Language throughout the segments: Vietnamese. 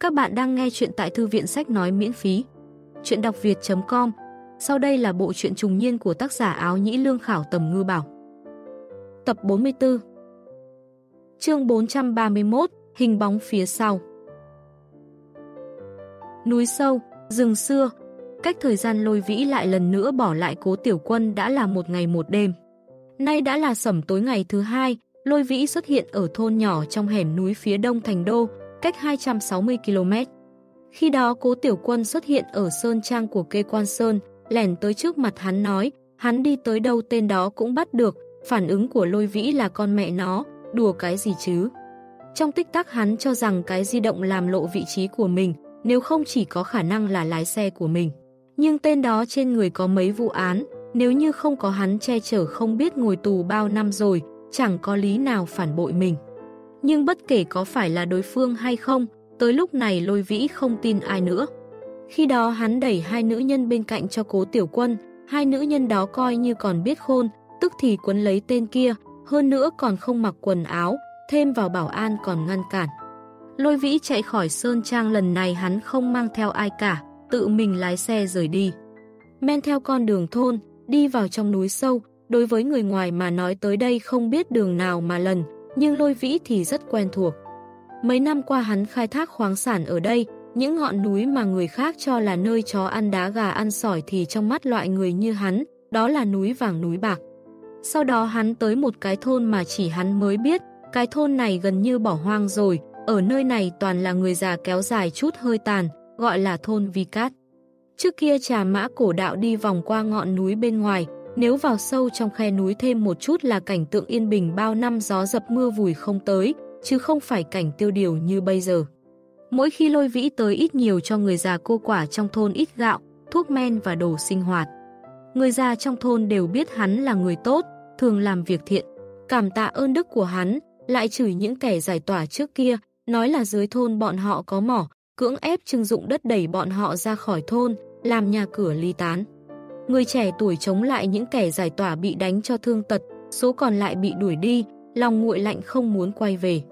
Các bạn đang nghe chuyện tại thư viện sách nói miễn phí. Chuyện đọc việt.com Sau đây là bộ truyện trùng niên của tác giả áo nhĩ lương khảo tầm ngư bảo. Tập 44 Chương 431 Hình bóng phía sau Núi sâu, rừng xưa, cách thời gian lôi vĩ lại lần nữa bỏ lại cố tiểu quân đã là một ngày một đêm. Nay đã là sẩm tối ngày thứ hai, lôi vĩ xuất hiện ở thôn nhỏ trong hẻm núi phía đông thành đô, cách 260 km. Khi đó cố tiểu quân xuất hiện ở sơn trang của kê quan sơn, lẻn tới trước mặt hắn nói, hắn đi tới đâu tên đó cũng bắt được, phản ứng của lôi vĩ là con mẹ nó, đùa cái gì chứ. Trong tích tắc hắn cho rằng cái di động làm lộ vị trí của mình, nếu không chỉ có khả năng là lái xe của mình. Nhưng tên đó trên người có mấy vụ án, nếu như không có hắn che chở không biết ngồi tù bao năm rồi, chẳng có lý nào phản bội mình. Nhưng bất kể có phải là đối phương hay không, tới lúc này lôi vĩ không tin ai nữa. Khi đó hắn đẩy hai nữ nhân bên cạnh cho cố tiểu quân, hai nữ nhân đó coi như còn biết khôn, tức thì quấn lấy tên kia, hơn nữa còn không mặc quần áo, thêm vào bảo an còn ngăn cản. Lôi vĩ chạy khỏi Sơn Trang lần này hắn không mang theo ai cả, tự mình lái xe rời đi. Men theo con đường thôn, đi vào trong núi sâu, đối với người ngoài mà nói tới đây không biết đường nào mà lần, nhưng lôi vĩ thì rất quen thuộc. Mấy năm qua hắn khai thác khoáng sản ở đây, những ngọn núi mà người khác cho là nơi chó ăn đá gà ăn sỏi thì trong mắt loại người như hắn, đó là núi vàng núi bạc. Sau đó hắn tới một cái thôn mà chỉ hắn mới biết, cái thôn này gần như bỏ hoang rồi, ở nơi này toàn là người già kéo dài chút hơi tàn, gọi là thôn Vi Cát. Trước kia trà mã cổ đạo đi vòng qua ngọn núi bên ngoài, nếu vào sâu trong khe núi thêm một chút là cảnh tượng yên bình bao năm gió dập mưa vùi không tới, chứ không phải cảnh tiêu điều như bây giờ. Mỗi khi lôi vĩ tới ít nhiều cho người già cô quả trong thôn ít gạo, thuốc men và đồ sinh hoạt. Người già trong thôn đều biết hắn là người tốt, thường làm việc thiện. Cảm tạ ơn đức của hắn, lại chửi những kẻ giải tỏa trước kia, nói là dưới thôn bọn họ có mỏ, cưỡng ép trưng dụng đất đẩy bọn họ ra khỏi thôn, làm nhà cửa ly tán. Người trẻ tuổi chống lại những kẻ giải tỏa bị đánh cho thương tật, số còn lại bị đuổi đi, lòng nguội lạnh không muốn quay về.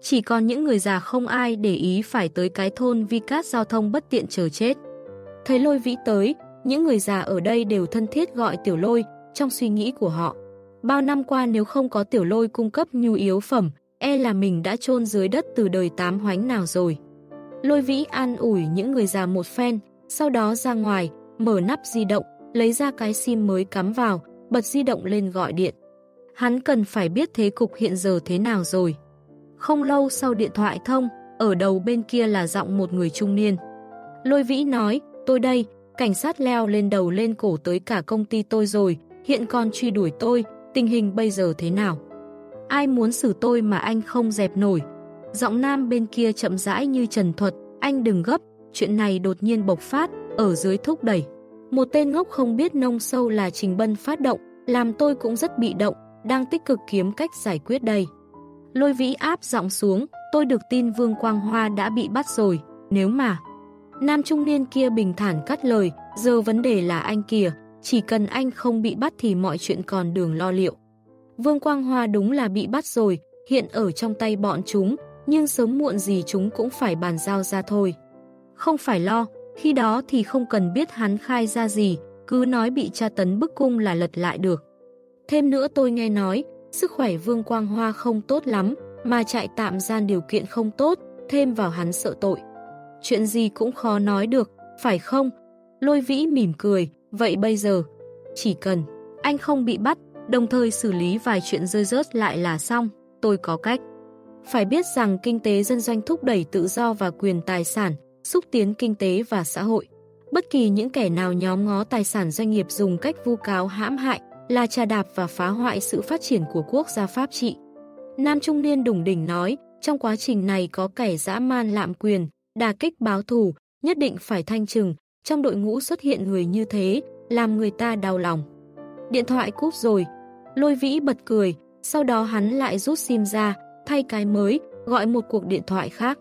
Chỉ còn những người già không ai để ý phải tới cái thôn vi cát giao thông bất tiện chờ chết. Thấy lôi vĩ tới, những người già ở đây đều thân thiết gọi tiểu lôi trong suy nghĩ của họ. Bao năm qua nếu không có tiểu lôi cung cấp nhu yếu phẩm, e là mình đã chôn dưới đất từ đời tám hoánh nào rồi. Lôi vĩ an ủi những người già một phen, sau đó ra ngoài, mở nắp di động, lấy ra cái sim mới cắm vào, bật di động lên gọi điện. Hắn cần phải biết thế cục hiện giờ thế nào rồi. Không lâu sau điện thoại thông, ở đầu bên kia là giọng một người trung niên. Lôi vĩ nói, tôi đây, cảnh sát leo lên đầu lên cổ tới cả công ty tôi rồi, hiện còn truy đuổi tôi, tình hình bây giờ thế nào? Ai muốn xử tôi mà anh không dẹp nổi? Giọng nam bên kia chậm rãi như trần thuật, anh đừng gấp, chuyện này đột nhiên bộc phát, ở dưới thúc đẩy. Một tên ngốc không biết nông sâu là Trình Bân phát động, làm tôi cũng rất bị động, đang tích cực kiếm cách giải quyết đây. Lôi vĩ áp giọng xuống, tôi được tin Vương Quang Hoa đã bị bắt rồi, nếu mà... Nam trung niên kia bình thản cắt lời, giờ vấn đề là anh kìa, chỉ cần anh không bị bắt thì mọi chuyện còn đường lo liệu. Vương Quang Hoa đúng là bị bắt rồi, hiện ở trong tay bọn chúng, nhưng sớm muộn gì chúng cũng phải bàn giao ra thôi. Không phải lo, khi đó thì không cần biết hắn khai ra gì, cứ nói bị tra tấn bức cung là lật lại được. Thêm nữa tôi nghe nói, sức khỏe Vương Quang Hoa không tốt lắm, mà chạy tạm gian điều kiện không tốt, thêm vào hắn sợ tội. Chuyện gì cũng khó nói được, phải không? Lôi vĩ mỉm cười, vậy bây giờ, chỉ cần anh không bị bắt, đồng thời xử lý vài chuyện rơi rớt lại là xong, tôi có cách. Phải biết rằng kinh tế dân doanh thúc đẩy tự do và quyền tài sản, xúc tiến kinh tế và xã hội. Bất kỳ những kẻ nào nhóm ngó tài sản doanh nghiệp dùng cách vu cáo hãm hại là trà đạp và phá hoại sự phát triển của quốc gia pháp trị. Nam Trung Niên đùng đỉnh nói, trong quá trình này có kẻ dã man lạm quyền, đà kích báo thù, nhất định phải thanh trừng, trong đội ngũ xuất hiện người như thế, làm người ta đau lòng. Điện thoại cúp rồi, lôi vĩ bật cười, sau đó hắn lại rút sim ra, thay cái mới, gọi một cuộc điện thoại khác.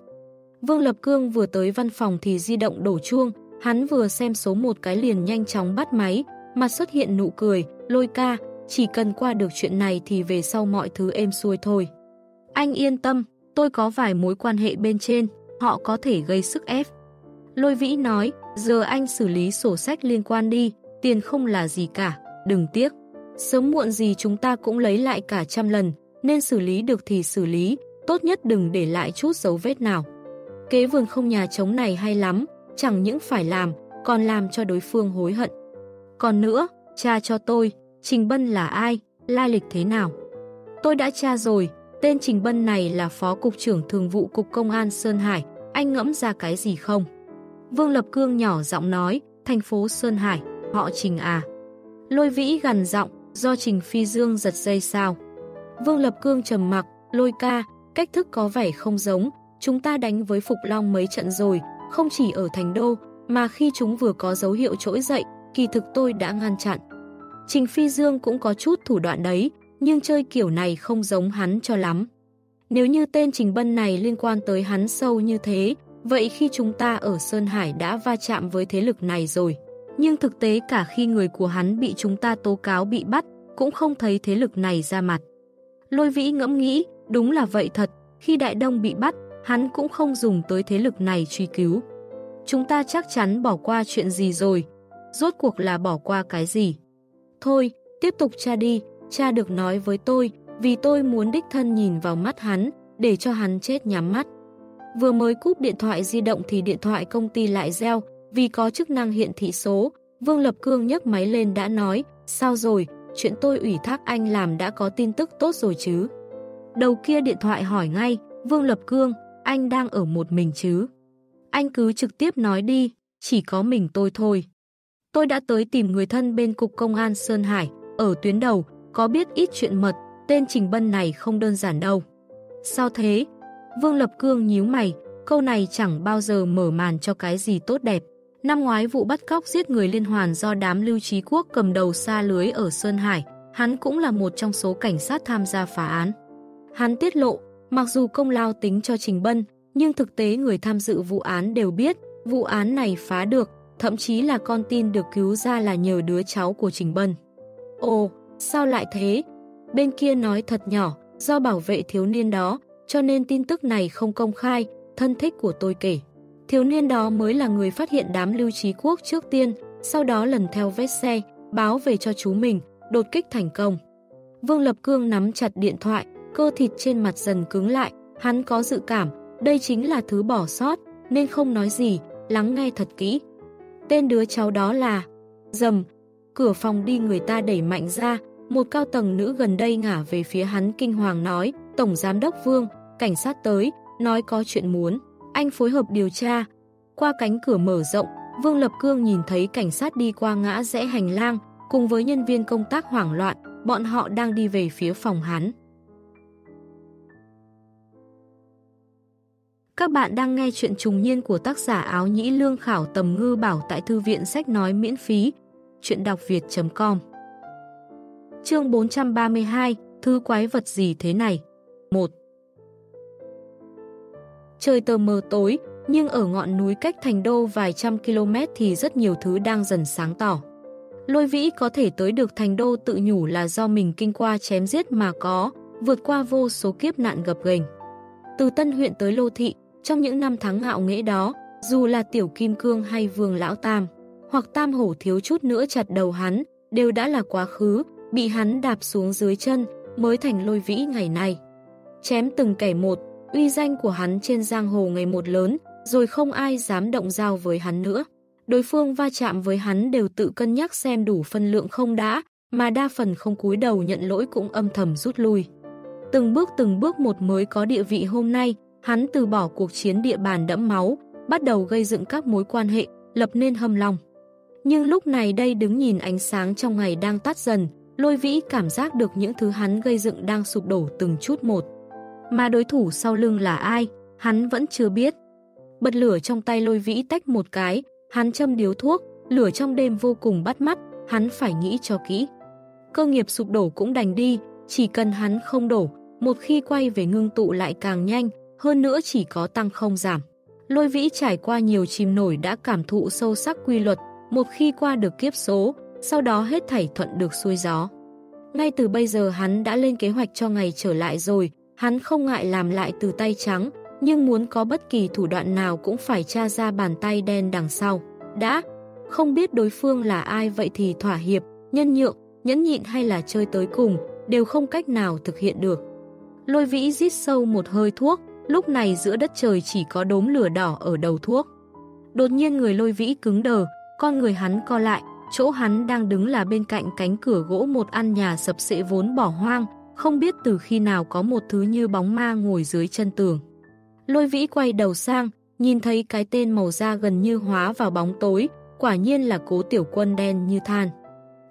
Vương Lập Cương vừa tới văn phòng thì di động đổ chuông, hắn vừa xem số một cái liền nhanh chóng bắt máy, mặt xuất hiện nụ cười, lôi ca, chỉ cần qua được chuyện này thì về sau mọi thứ êm xuôi thôi. Anh yên tâm, tôi có vài mối quan hệ bên trên, họ có thể gây sức ép. Lôi vĩ nói, giờ anh xử lý sổ sách liên quan đi, tiền không là gì cả, đừng tiếc. Sớm muộn gì chúng ta cũng lấy lại cả trăm lần, nên xử lý được thì xử lý, tốt nhất đừng để lại chút dấu vết nào. Kế vườn không nhà trống này hay lắm, chẳng những phải làm, còn làm cho đối phương hối hận. Còn nữa, cha cho tôi, Trình Bân là ai, lai lịch thế nào? Tôi đã tra rồi, tên Trình Bân này là Phó Cục trưởng Thường vụ Cục Công an Sơn Hải, anh ngẫm ra cái gì không? Vương Lập Cương nhỏ giọng nói, thành phố Sơn Hải, họ Trình à. Lôi vĩ gần giọng, do Trình Phi Dương giật dây sao. Vương Lập Cương trầm mặc, lôi ca, cách thức có vẻ không giống, chúng ta đánh với Phục Long mấy trận rồi, không chỉ ở Thành Đô, mà khi chúng vừa có dấu hiệu trỗi dậy, kỳ thực tôi đã ngăn chặn. Trình Phi Dương cũng có chút thủ đoạn đấy, nhưng chơi kiểu này không giống hắn cho lắm. Nếu như tên Trình Bân này liên quan tới hắn sâu như thế, vậy khi chúng ta ở Sơn Hải đã va chạm với thế lực này rồi. Nhưng thực tế cả khi người của hắn bị chúng ta tố cáo bị bắt, cũng không thấy thế lực này ra mặt. Lôi vĩ ngẫm nghĩ, đúng là vậy thật, khi Đại Đông bị bắt, hắn cũng không dùng tới thế lực này truy cứu. Chúng ta chắc chắn bỏ qua chuyện gì rồi, rốt cuộc là bỏ qua cái gì. Thôi, tiếp tục tra đi, cha được nói với tôi, vì tôi muốn đích thân nhìn vào mắt hắn, để cho hắn chết nhắm mắt. Vừa mới cúp điện thoại di động thì điện thoại công ty lại reo, vì có chức năng hiện thị số. Vương Lập Cương nhấc máy lên đã nói, sao rồi, chuyện tôi ủy thác anh làm đã có tin tức tốt rồi chứ. Đầu kia điện thoại hỏi ngay, Vương Lập Cương, anh đang ở một mình chứ? Anh cứ trực tiếp nói đi, chỉ có mình tôi thôi. Tôi đã tới tìm người thân bên Cục Công an Sơn Hải, ở tuyến đầu, có biết ít chuyện mật, tên Trình Bân này không đơn giản đâu. Sao thế? Vương Lập Cương nhíu mày, câu này chẳng bao giờ mở màn cho cái gì tốt đẹp. Năm ngoái vụ bắt cóc giết người liên hoàn do đám lưu trí quốc cầm đầu xa lưới ở Sơn Hải, hắn cũng là một trong số cảnh sát tham gia phá án. Hắn tiết lộ, mặc dù công lao tính cho Trình Bân, nhưng thực tế người tham dự vụ án đều biết vụ án này phá được, thậm chí là con tin được cứu ra là nhờ đứa cháu của Trình Bân. Ồ, sao lại thế? Bên kia nói thật nhỏ, do bảo vệ thiếu niên đó, cho nên tin tức này không công khai, thân thích của tôi kể. Thiếu niên đó mới là người phát hiện đám lưu trí quốc trước tiên, sau đó lần theo vết xe, báo về cho chú mình, đột kích thành công. Vương Lập Cương nắm chặt điện thoại, cơ thịt trên mặt dần cứng lại, hắn có dự cảm, đây chính là thứ bỏ sót, nên không nói gì, lắng nghe thật kỹ. Tên đứa cháu đó là Dầm, cửa phòng đi người ta đẩy mạnh ra, một cao tầng nữ gần đây ngả về phía hắn kinh hoàng nói, Tổng Giám đốc Vương, cảnh sát tới, nói có chuyện muốn. Anh phối hợp điều tra. Qua cánh cửa mở rộng, Vương Lập Cương nhìn thấy cảnh sát đi qua ngã rẽ hành lang, cùng với nhân viên công tác hoảng loạn, bọn họ đang đi về phía phòng hắn. Các bạn đang nghe chuyện trùng niên của tác giả áo nhĩ lương khảo tầm ngư bảo tại thư viện sách nói miễn phí. Chuyện đọc việt.com Chương 432 thư quái vật gì thế này? 1 Trời tờ mờ tối, nhưng ở ngọn núi cách thành đô vài trăm km thì rất nhiều thứ đang dần sáng tỏ. Lôi vĩ có thể tới được thành đô tự nhủ là do mình kinh qua chém giết mà có, vượt qua vô số kiếp nạn gập ghềnh. Từ Tân huyện tới Lô Thị, trong những năm tháng ngạo nghễ đó, dù là Tiểu Kim Cương hay Vương Lão Tam, hoặc Tam Hổ thiếu chút nữa chặt đầu hắn, đều đã là quá khứ, bị hắn đạp xuống dưới chân, mới thành lôi vĩ ngày nay. Chém từng kẻ một, uy danh của hắn trên giang hồ ngày một lớn, rồi không ai dám động dao với hắn nữa. Đối phương va chạm với hắn đều tự cân nhắc xem đủ phân lượng không đã, mà đa phần không cúi đầu nhận lỗi cũng âm thầm rút lui. Từng bước từng bước một mới có địa vị hôm nay, hắn từ bỏ cuộc chiến địa bàn đẫm máu, bắt đầu gây dựng các mối quan hệ, lập nên hâm long. Nhưng lúc này đây đứng nhìn ánh sáng trong ngày đang tắt dần, lôi vĩ cảm giác được những thứ hắn gây dựng đang sụp đổ từng chút một. Mà đối thủ sau lưng là ai, hắn vẫn chưa biết. Bật lửa trong tay lôi vĩ tách một cái, hắn châm điếu thuốc, lửa trong đêm vô cùng bắt mắt, hắn phải nghĩ cho kỹ. Cơ nghiệp sụp đổ cũng đành đi, chỉ cần hắn không đổ, một khi quay về ngưng tụ lại càng nhanh, hơn nữa chỉ có tăng không giảm. Lôi vĩ trải qua nhiều chìm nổi đã cảm thụ sâu sắc quy luật, một khi qua được kiếp số, sau đó hết thảy thuận được xuôi gió. Ngay từ bây giờ hắn đã lên kế hoạch cho ngày trở lại rồi, hắn không ngại làm lại từ tay trắng, nhưng muốn có bất kỳ thủ đoạn nào cũng phải tra ra bàn tay đen đằng sau. Đã, không biết đối phương là ai vậy thì thỏa hiệp, nhân nhượng, nhẫn nhịn hay là chơi tới cùng, đều không cách nào thực hiện được. Lôi vĩ rít sâu một hơi thuốc, lúc này giữa đất trời chỉ có đốm lửa đỏ ở đầu thuốc. Đột nhiên người lôi vĩ cứng đờ, con người hắn co lại, chỗ hắn đang đứng là bên cạnh cánh cửa gỗ một ăn nhà sập sệ vốn bỏ hoang, không biết từ khi nào có một thứ như bóng ma ngồi dưới chân tường. Lôi vĩ quay đầu sang, nhìn thấy cái tên màu da gần như hóa vào bóng tối, quả nhiên là cố tiểu quân đen như than.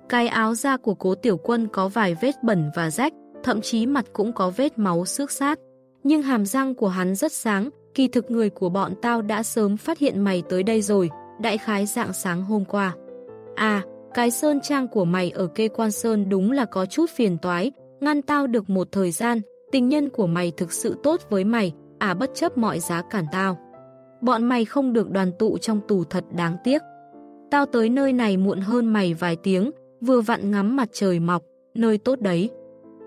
Cái áo da của cố tiểu quân có vài vết bẩn và rách, thậm chí mặt cũng có vết máu xước sát. Nhưng hàm răng của hắn rất sáng, kỳ thực người của bọn tao đã sớm phát hiện mày tới đây rồi, đại khái dạng sáng hôm qua. À, cái sơn trang của mày ở kê quan sơn đúng là có chút phiền toái, ngăn tao được một thời gian, tình nhân của mày thực sự tốt với mày, à bất chấp mọi giá cản tao. Bọn mày không được đoàn tụ trong tù thật đáng tiếc. Tao tới nơi này muộn hơn mày vài tiếng, vừa vặn ngắm mặt trời mọc, nơi tốt đấy.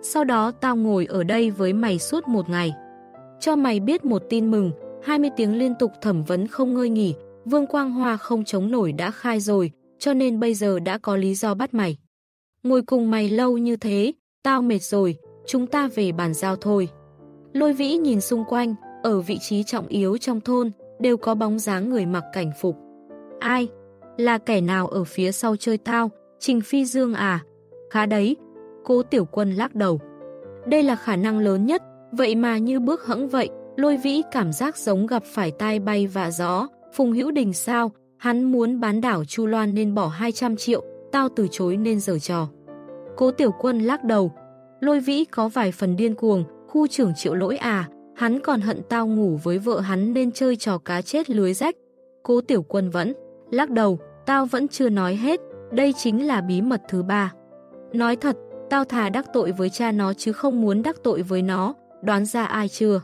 Sau đó tao ngồi ở đây với mày suốt một ngày. Cho mày biết một tin mừng, 20 tiếng liên tục thẩm vấn không ngơi nghỉ, Vương Quang Hoa không chống nổi đã khai rồi, cho nên bây giờ đã có lý do bắt mày. Ngồi cùng mày lâu như thế, tao mệt rồi, chúng ta về bàn giao thôi. Lôi vĩ nhìn xung quanh, ở vị trí trọng yếu trong thôn, đều có bóng dáng người mặc cảnh phục. Ai? Là kẻ nào ở phía sau chơi tao? Trình Phi Dương à? Khá đấy. Cố tiểu quân lắc đầu. Đây là khả năng lớn nhất, vậy mà như bước hẫng vậy, lôi vĩ cảm giác giống gặp phải tai bay và gió. Phùng Hữu Đình sao? Hắn muốn bán đảo Chu Loan nên bỏ 200 triệu, tao từ chối nên giở trò. Cố tiểu quân lắc đầu. Lôi vĩ có vài phần điên cuồng, khu trưởng triệu lỗi à, hắn còn hận tao ngủ với vợ hắn nên chơi trò cá chết lưới rách. Cố tiểu quân vẫn, lắc đầu, tao vẫn chưa nói hết, đây chính là bí mật thứ ba. Nói thật, tao thà đắc tội với cha nó chứ không muốn đắc tội với nó, đoán ra ai chưa?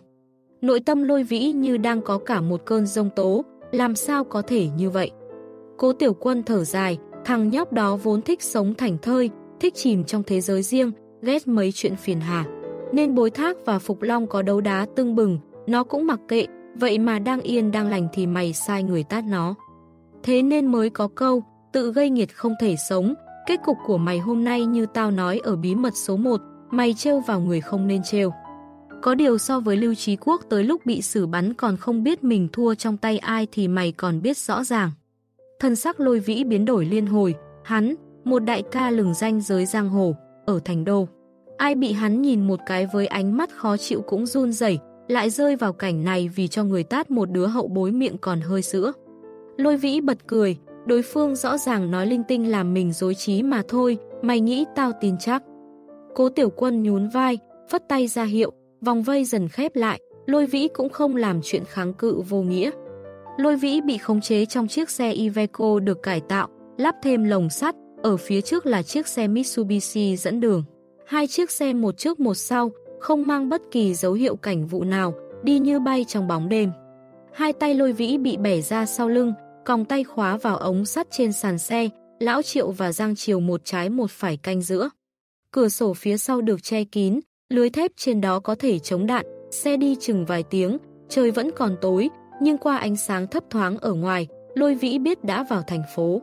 Nội tâm lôi vĩ như đang có cả một cơn rông tố, làm sao có thể như vậy? Cố tiểu quân thở dài, thằng nhóc đó vốn thích sống thành thơi, thích chìm trong thế giới riêng, ghét mấy chuyện phiền hà. Nên bối thác và Phục Long có đấu đá tưng bừng, nó cũng mặc kệ, vậy mà đang yên đang lành thì mày sai người tát nó. Thế nên mới có câu, tự gây nghiệt không thể sống, kết cục của mày hôm nay như tao nói ở bí mật số 1, mày trêu vào người không nên trêu. Có điều so với Lưu Trí Quốc tới lúc bị xử bắn còn không biết mình thua trong tay ai thì mày còn biết rõ ràng. Thân sắc lôi vĩ biến đổi liên hồi, hắn, một đại ca lừng danh giới giang hồ, ở thành đô. Ai bị hắn nhìn một cái với ánh mắt khó chịu cũng run rẩy lại rơi vào cảnh này vì cho người tát một đứa hậu bối miệng còn hơi sữa. Lôi vĩ bật cười, đối phương rõ ràng nói linh tinh làm mình dối trí mà thôi, mày nghĩ tao tin chắc. Cố tiểu quân nhún vai, phất tay ra hiệu, vòng vây dần khép lại, lôi vĩ cũng không làm chuyện kháng cự vô nghĩa. Lôi vĩ bị khống chế trong chiếc xe Iveco được cải tạo, lắp thêm lồng sắt, ở phía trước là chiếc xe Mitsubishi dẫn đường. Hai chiếc xe một trước một sau, không mang bất kỳ dấu hiệu cảnh vụ nào, đi như bay trong bóng đêm. Hai tay lôi vĩ bị bẻ ra sau lưng, còng tay khóa vào ống sắt trên sàn xe, Lão Triệu và Giang Triều một trái một phải canh giữa. Cửa sổ phía sau được che kín, lưới thép trên đó có thể chống đạn, xe đi chừng vài tiếng, trời vẫn còn tối, nhưng qua ánh sáng thấp thoáng ở ngoài, lôi vĩ biết đã vào thành phố.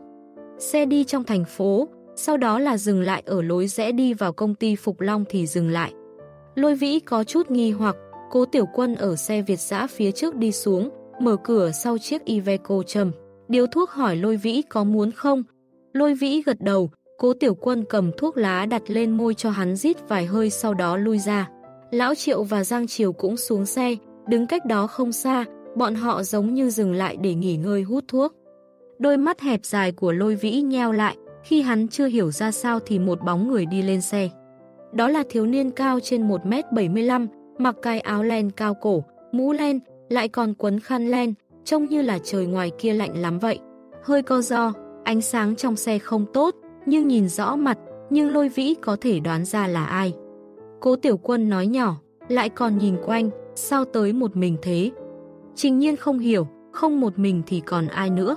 Xe đi trong thành phố, sau đó là dừng lại ở lối rẽ đi vào công ty Phục Long thì dừng lại. Lôi vĩ có chút nghi hoặc, cố tiểu quân ở xe Việt giã phía trước đi xuống, mở cửa sau chiếc Iveco châm. Điếu thuốc hỏi lôi vĩ có muốn không? Lôi vĩ gật đầu, cố tiểu quân cầm thuốc lá đặt lên môi cho hắn rít vài hơi sau đó lui ra. Lão Triệu và Giang Triều cũng xuống xe, đứng cách đó không xa, bọn họ giống như dừng lại để nghỉ ngơi hút thuốc. Đôi mắt hẹp dài của lôi vĩ nheo lại, khi hắn chưa hiểu ra sao thì một bóng người đi lên xe. Đó là thiếu niên cao trên 1m75, mặc cái áo len cao cổ, mũ len, lại còn quấn khăn len, trông như là trời ngoài kia lạnh lắm vậy. Hơi co do, ánh sáng trong xe không tốt, nhưng nhìn rõ mặt, nhưng lôi vĩ có thể đoán ra là ai. Cố tiểu quân nói nhỏ, lại còn nhìn quanh, sao tới một mình thế? Trình nhiên không hiểu, không một mình thì còn ai nữa.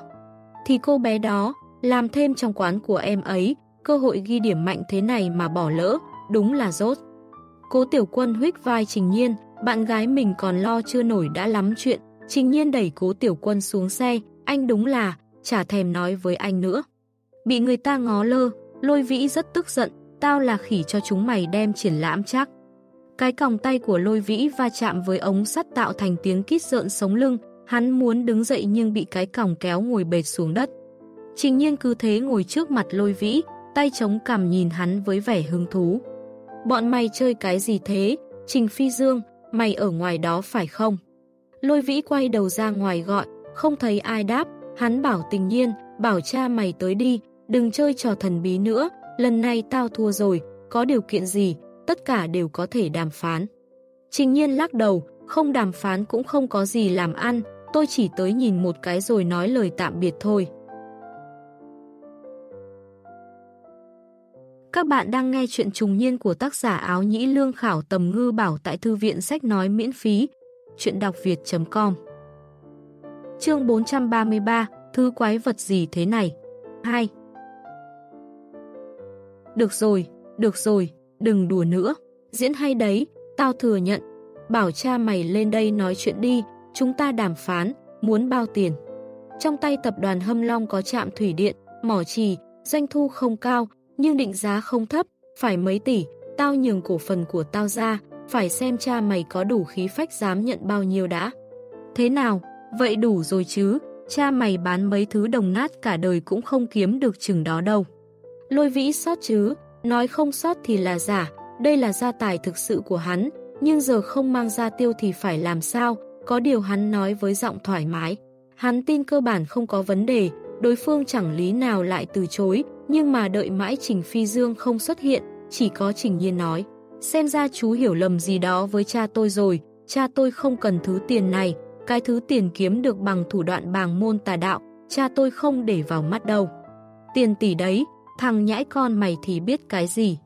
Thì cô bé đó, làm thêm trong quán của em ấy, cơ hội ghi điểm mạnh thế này mà bỏ lỡ, đúng là rốt. Cố tiểu quân huyết vai trình nhiên, bạn gái mình còn lo chưa nổi đã lắm chuyện, trình nhiên đẩy cố tiểu quân xuống xe, anh đúng là, chả thèm nói với anh nữa. Bị người ta ngó lơ, lôi vĩ rất tức giận, tao là khỉ cho chúng mày đem triển lãm chắc. Cái còng tay của lôi vĩ va chạm với ống sắt tạo thành tiếng kít rợn sống lưng, hắn muốn đứng dậy nhưng bị cái còng kéo ngồi bệt xuống đất. Trình nhiên cứ thế ngồi trước mặt lôi vĩ, tay chống cằm nhìn hắn với vẻ hứng thú. Bọn mày chơi cái gì thế? Trình Phi Dương, mày ở ngoài đó phải không? Lôi vĩ quay đầu ra ngoài gọi, không thấy ai đáp, hắn bảo tình nhiên, bảo cha mày tới đi, đừng chơi trò thần bí nữa, lần này tao thua rồi, có điều kiện gì, tất cả đều có thể đàm phán. Trình nhiên lắc đầu, không đàm phán cũng không có gì làm ăn, tôi chỉ tới nhìn một cái rồi nói lời tạm biệt thôi. Các bạn đang nghe chuyện trùng niên của tác giả áo nhĩ lương khảo tầm ngư bảo tại thư viện sách nói miễn phí. Chuyện đọc việt.com Chương 433 Thứ quái vật gì thế này? 2 được rồi, được rồi, đừng đùa nữa. Diễn hay đấy, tao thừa nhận. Bảo cha mày lên đây nói chuyện đi, chúng ta đàm phán, muốn bao tiền. Trong tay tập đoàn Hâm Long có trạm thủy điện, mỏ trì, doanh thu không cao, nhưng định giá không thấp, phải mấy tỷ, tao nhường cổ phần của tao ra, phải xem cha mày có đủ khí phách dám nhận bao nhiêu đã. Thế nào, vậy đủ rồi chứ, cha mày bán mấy thứ đồng nát cả đời cũng không kiếm được chừng đó đâu. Lôi vĩ sót chứ, nói không sót thì là giả, đây là gia tài thực sự của hắn, nhưng giờ không mang ra tiêu thì phải làm sao, có điều hắn nói với giọng thoải mái. Hắn tin cơ bản không có vấn đề, đối phương chẳng lý nào lại từ chối, nhưng mà đợi mãi Trình Phi Dương không xuất hiện, chỉ có Trình Nhiên nói. Xem ra chú hiểu lầm gì đó với cha tôi rồi, cha tôi không cần thứ tiền này, cái thứ tiền kiếm được bằng thủ đoạn bàng môn tà đạo, cha tôi không để vào mắt đâu. Tiền tỷ đấy, thằng nhãi con mày thì biết cái gì.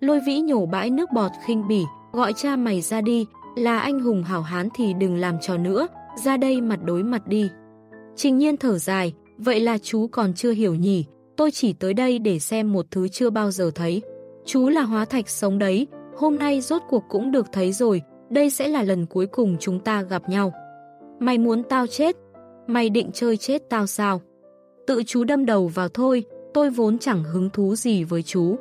Lôi vĩ nhổ bãi nước bọt khinh bỉ, gọi cha mày ra đi, là anh hùng hảo hán thì đừng làm trò nữa, ra đây mặt đối mặt đi. Trình nhiên thở dài, vậy là chú còn chưa hiểu nhỉ, tôi chỉ tới đây để xem một thứ chưa bao giờ thấy. Chú là hóa thạch sống đấy, hôm nay rốt cuộc cũng được thấy rồi, đây sẽ là lần cuối cùng chúng ta gặp nhau. Mày muốn tao chết? Mày định chơi chết tao sao? Tự chú đâm đầu vào thôi, tôi vốn chẳng hứng thú gì với chú.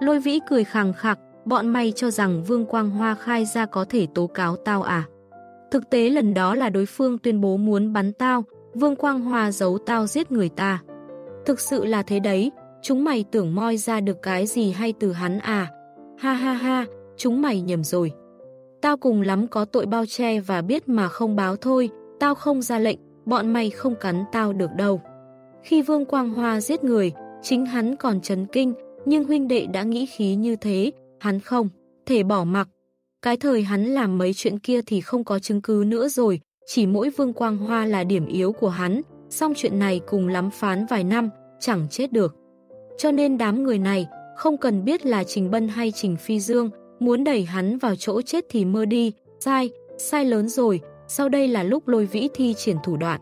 Lôi vĩ cười khẳng khạc bọn mày cho rằng Vương Quang Hoa khai ra có thể tố cáo tao à? Thực tế lần đó là đối phương tuyên bố muốn bắn tao, Vương Quang Hoa giấu tao giết người ta. Thực sự là thế đấy, chúng mày tưởng moi ra được cái gì hay từ hắn à? Ha ha ha, chúng mày nhầm rồi. Tao cùng lắm có tội bao che và biết mà không báo thôi, tao không ra lệnh, bọn mày không cắn tao được đâu. Khi Vương Quang Hoa giết người, chính hắn còn chấn kinh, nhưng huynh đệ đã nghĩ khí như thế, hắn không, thể bỏ mặc. Cái thời hắn làm mấy chuyện kia thì không có chứng cứ nữa rồi, chỉ mỗi Vương Quang Hoa là điểm yếu của hắn, xong chuyện này cùng lắm phán vài năm, chẳng chết được. Cho nên đám người này, không cần biết là Trình Bân hay Trình Phi Dương, muốn đẩy hắn vào chỗ chết thì mơ đi, sai, sai lớn rồi, sau đây là lúc lôi vĩ thi triển thủ đoạn.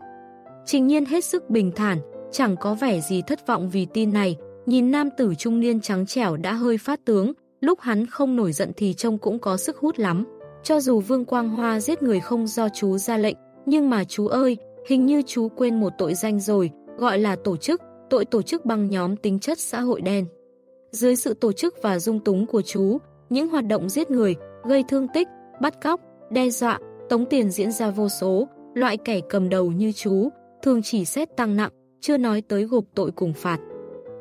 Trình nhiên hết sức bình thản, chẳng có vẻ gì thất vọng vì tin này, nhìn nam tử trung niên trắng trẻo đã hơi phát tướng, lúc hắn không nổi giận thì trông cũng có sức hút lắm. Cho dù Vương Quang Hoa giết người không do chú ra lệnh, nhưng mà chú ơi, hình như chú quên một tội danh rồi, gọi là tổ chức, tội tổ chức băng nhóm tính chất xã hội đen. Dưới sự tổ chức và dung túng của chú, những hoạt động giết người, gây thương tích, bắt cóc, đe dọa, tống tiền diễn ra vô số, loại kẻ cầm đầu như chú, thường chỉ xét tăng nặng, chưa nói tới gộp tội cùng phạt.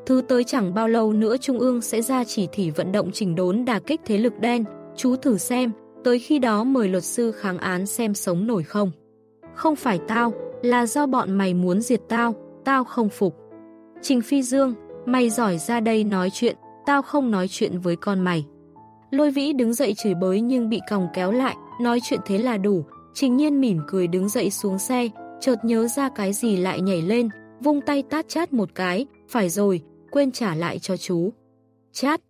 Thứ tới chẳng bao lâu nữa Trung ương sẽ ra chỉ thị vận động chỉnh đốn đà kích thế lực đen, chú thử xem, tới khi đó mời luật sư kháng án xem sống nổi không. Không phải tao, là do bọn mày muốn diệt tao, tao không phục. Trình Phi Dương, mày giỏi ra đây nói chuyện, tao không nói chuyện với con mày. Lôi vĩ đứng dậy chửi bới nhưng bị còng kéo lại, nói chuyện thế là đủ. Trình nhiên mỉm cười đứng dậy xuống xe, chợt nhớ ra cái gì lại nhảy lên, vung tay tát chát một cái, phải rồi, quên trả lại cho chú. Chát,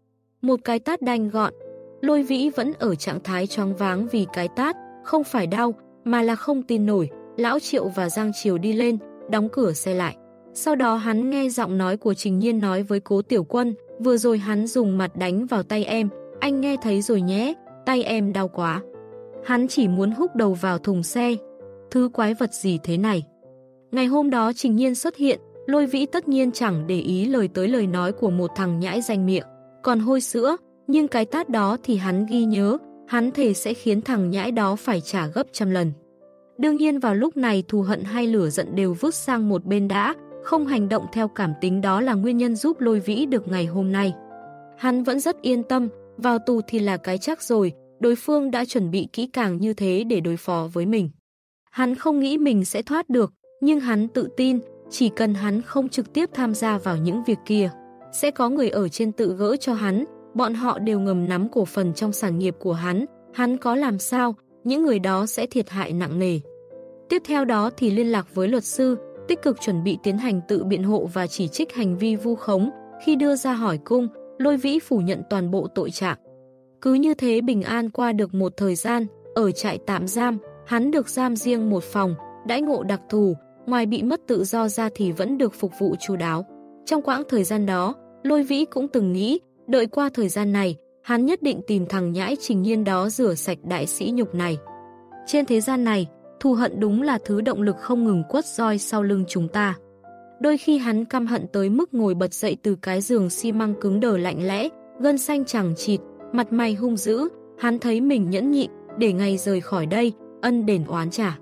một cái tát đanh gọn. Lôi vĩ vẫn ở trạng thái choáng váng vì cái tát, không phải đau, mà là không tin nổi. Lão Triệu và Giang Triều đi lên, đóng cửa xe lại. Sau đó hắn nghe giọng nói của Trình Nhiên nói với cố tiểu quân, vừa rồi hắn dùng mặt đánh vào tay em, anh nghe thấy rồi nhé, tay em đau quá. Hắn chỉ muốn húc đầu vào thùng xe. Thứ quái vật gì thế này? Ngày hôm đó Trình Nhiên xuất hiện, lôi vĩ tất nhiên chẳng để ý lời tới lời nói của một thằng nhãi danh miệng. Còn hôi sữa, nhưng cái tát đó thì hắn ghi nhớ, hắn thề sẽ khiến thằng nhãi đó phải trả gấp trăm lần. Đương nhiên vào lúc này thù hận hay lửa giận đều vứt sang một bên đã, không hành động theo cảm tính đó là nguyên nhân giúp lôi vĩ được ngày hôm nay. Hắn vẫn rất yên tâm, vào tù thì là cái chắc rồi, đối phương đã chuẩn bị kỹ càng như thế để đối phó với mình. Hắn không nghĩ mình sẽ thoát được, nhưng hắn tự tin, chỉ cần hắn không trực tiếp tham gia vào những việc kia. Sẽ có người ở trên tự gỡ cho hắn, bọn họ đều ngầm nắm cổ phần trong sản nghiệp của hắn, hắn có làm sao, những người đó sẽ thiệt hại nặng nề. Tiếp theo đó thì liên lạc với luật sư, tích cực chuẩn bị tiến hành tự biện hộ và chỉ trích hành vi vu khống. Khi đưa ra hỏi cung, lôi vĩ phủ nhận toàn bộ tội trạng. Cứ như thế bình an qua được một thời gian, ở trại tạm giam, hắn được giam riêng một phòng, đãi ngộ đặc thù, ngoài bị mất tự do ra thì vẫn được phục vụ chu đáo. Trong quãng thời gian đó, lôi vĩ cũng từng nghĩ, đợi qua thời gian này, hắn nhất định tìm thằng nhãi trình nhiên đó rửa sạch đại sĩ nhục này. Trên thế gian này, thù hận đúng là thứ động lực không ngừng quất roi sau lưng chúng ta. Đôi khi hắn căm hận tới mức ngồi bật dậy từ cái giường xi măng cứng đờ lạnh lẽ, gân xanh chẳng chịt, mặt mày hung dữ, hắn thấy mình nhẫn nhịn, để ngày rời khỏi đây, ân đền oán trả.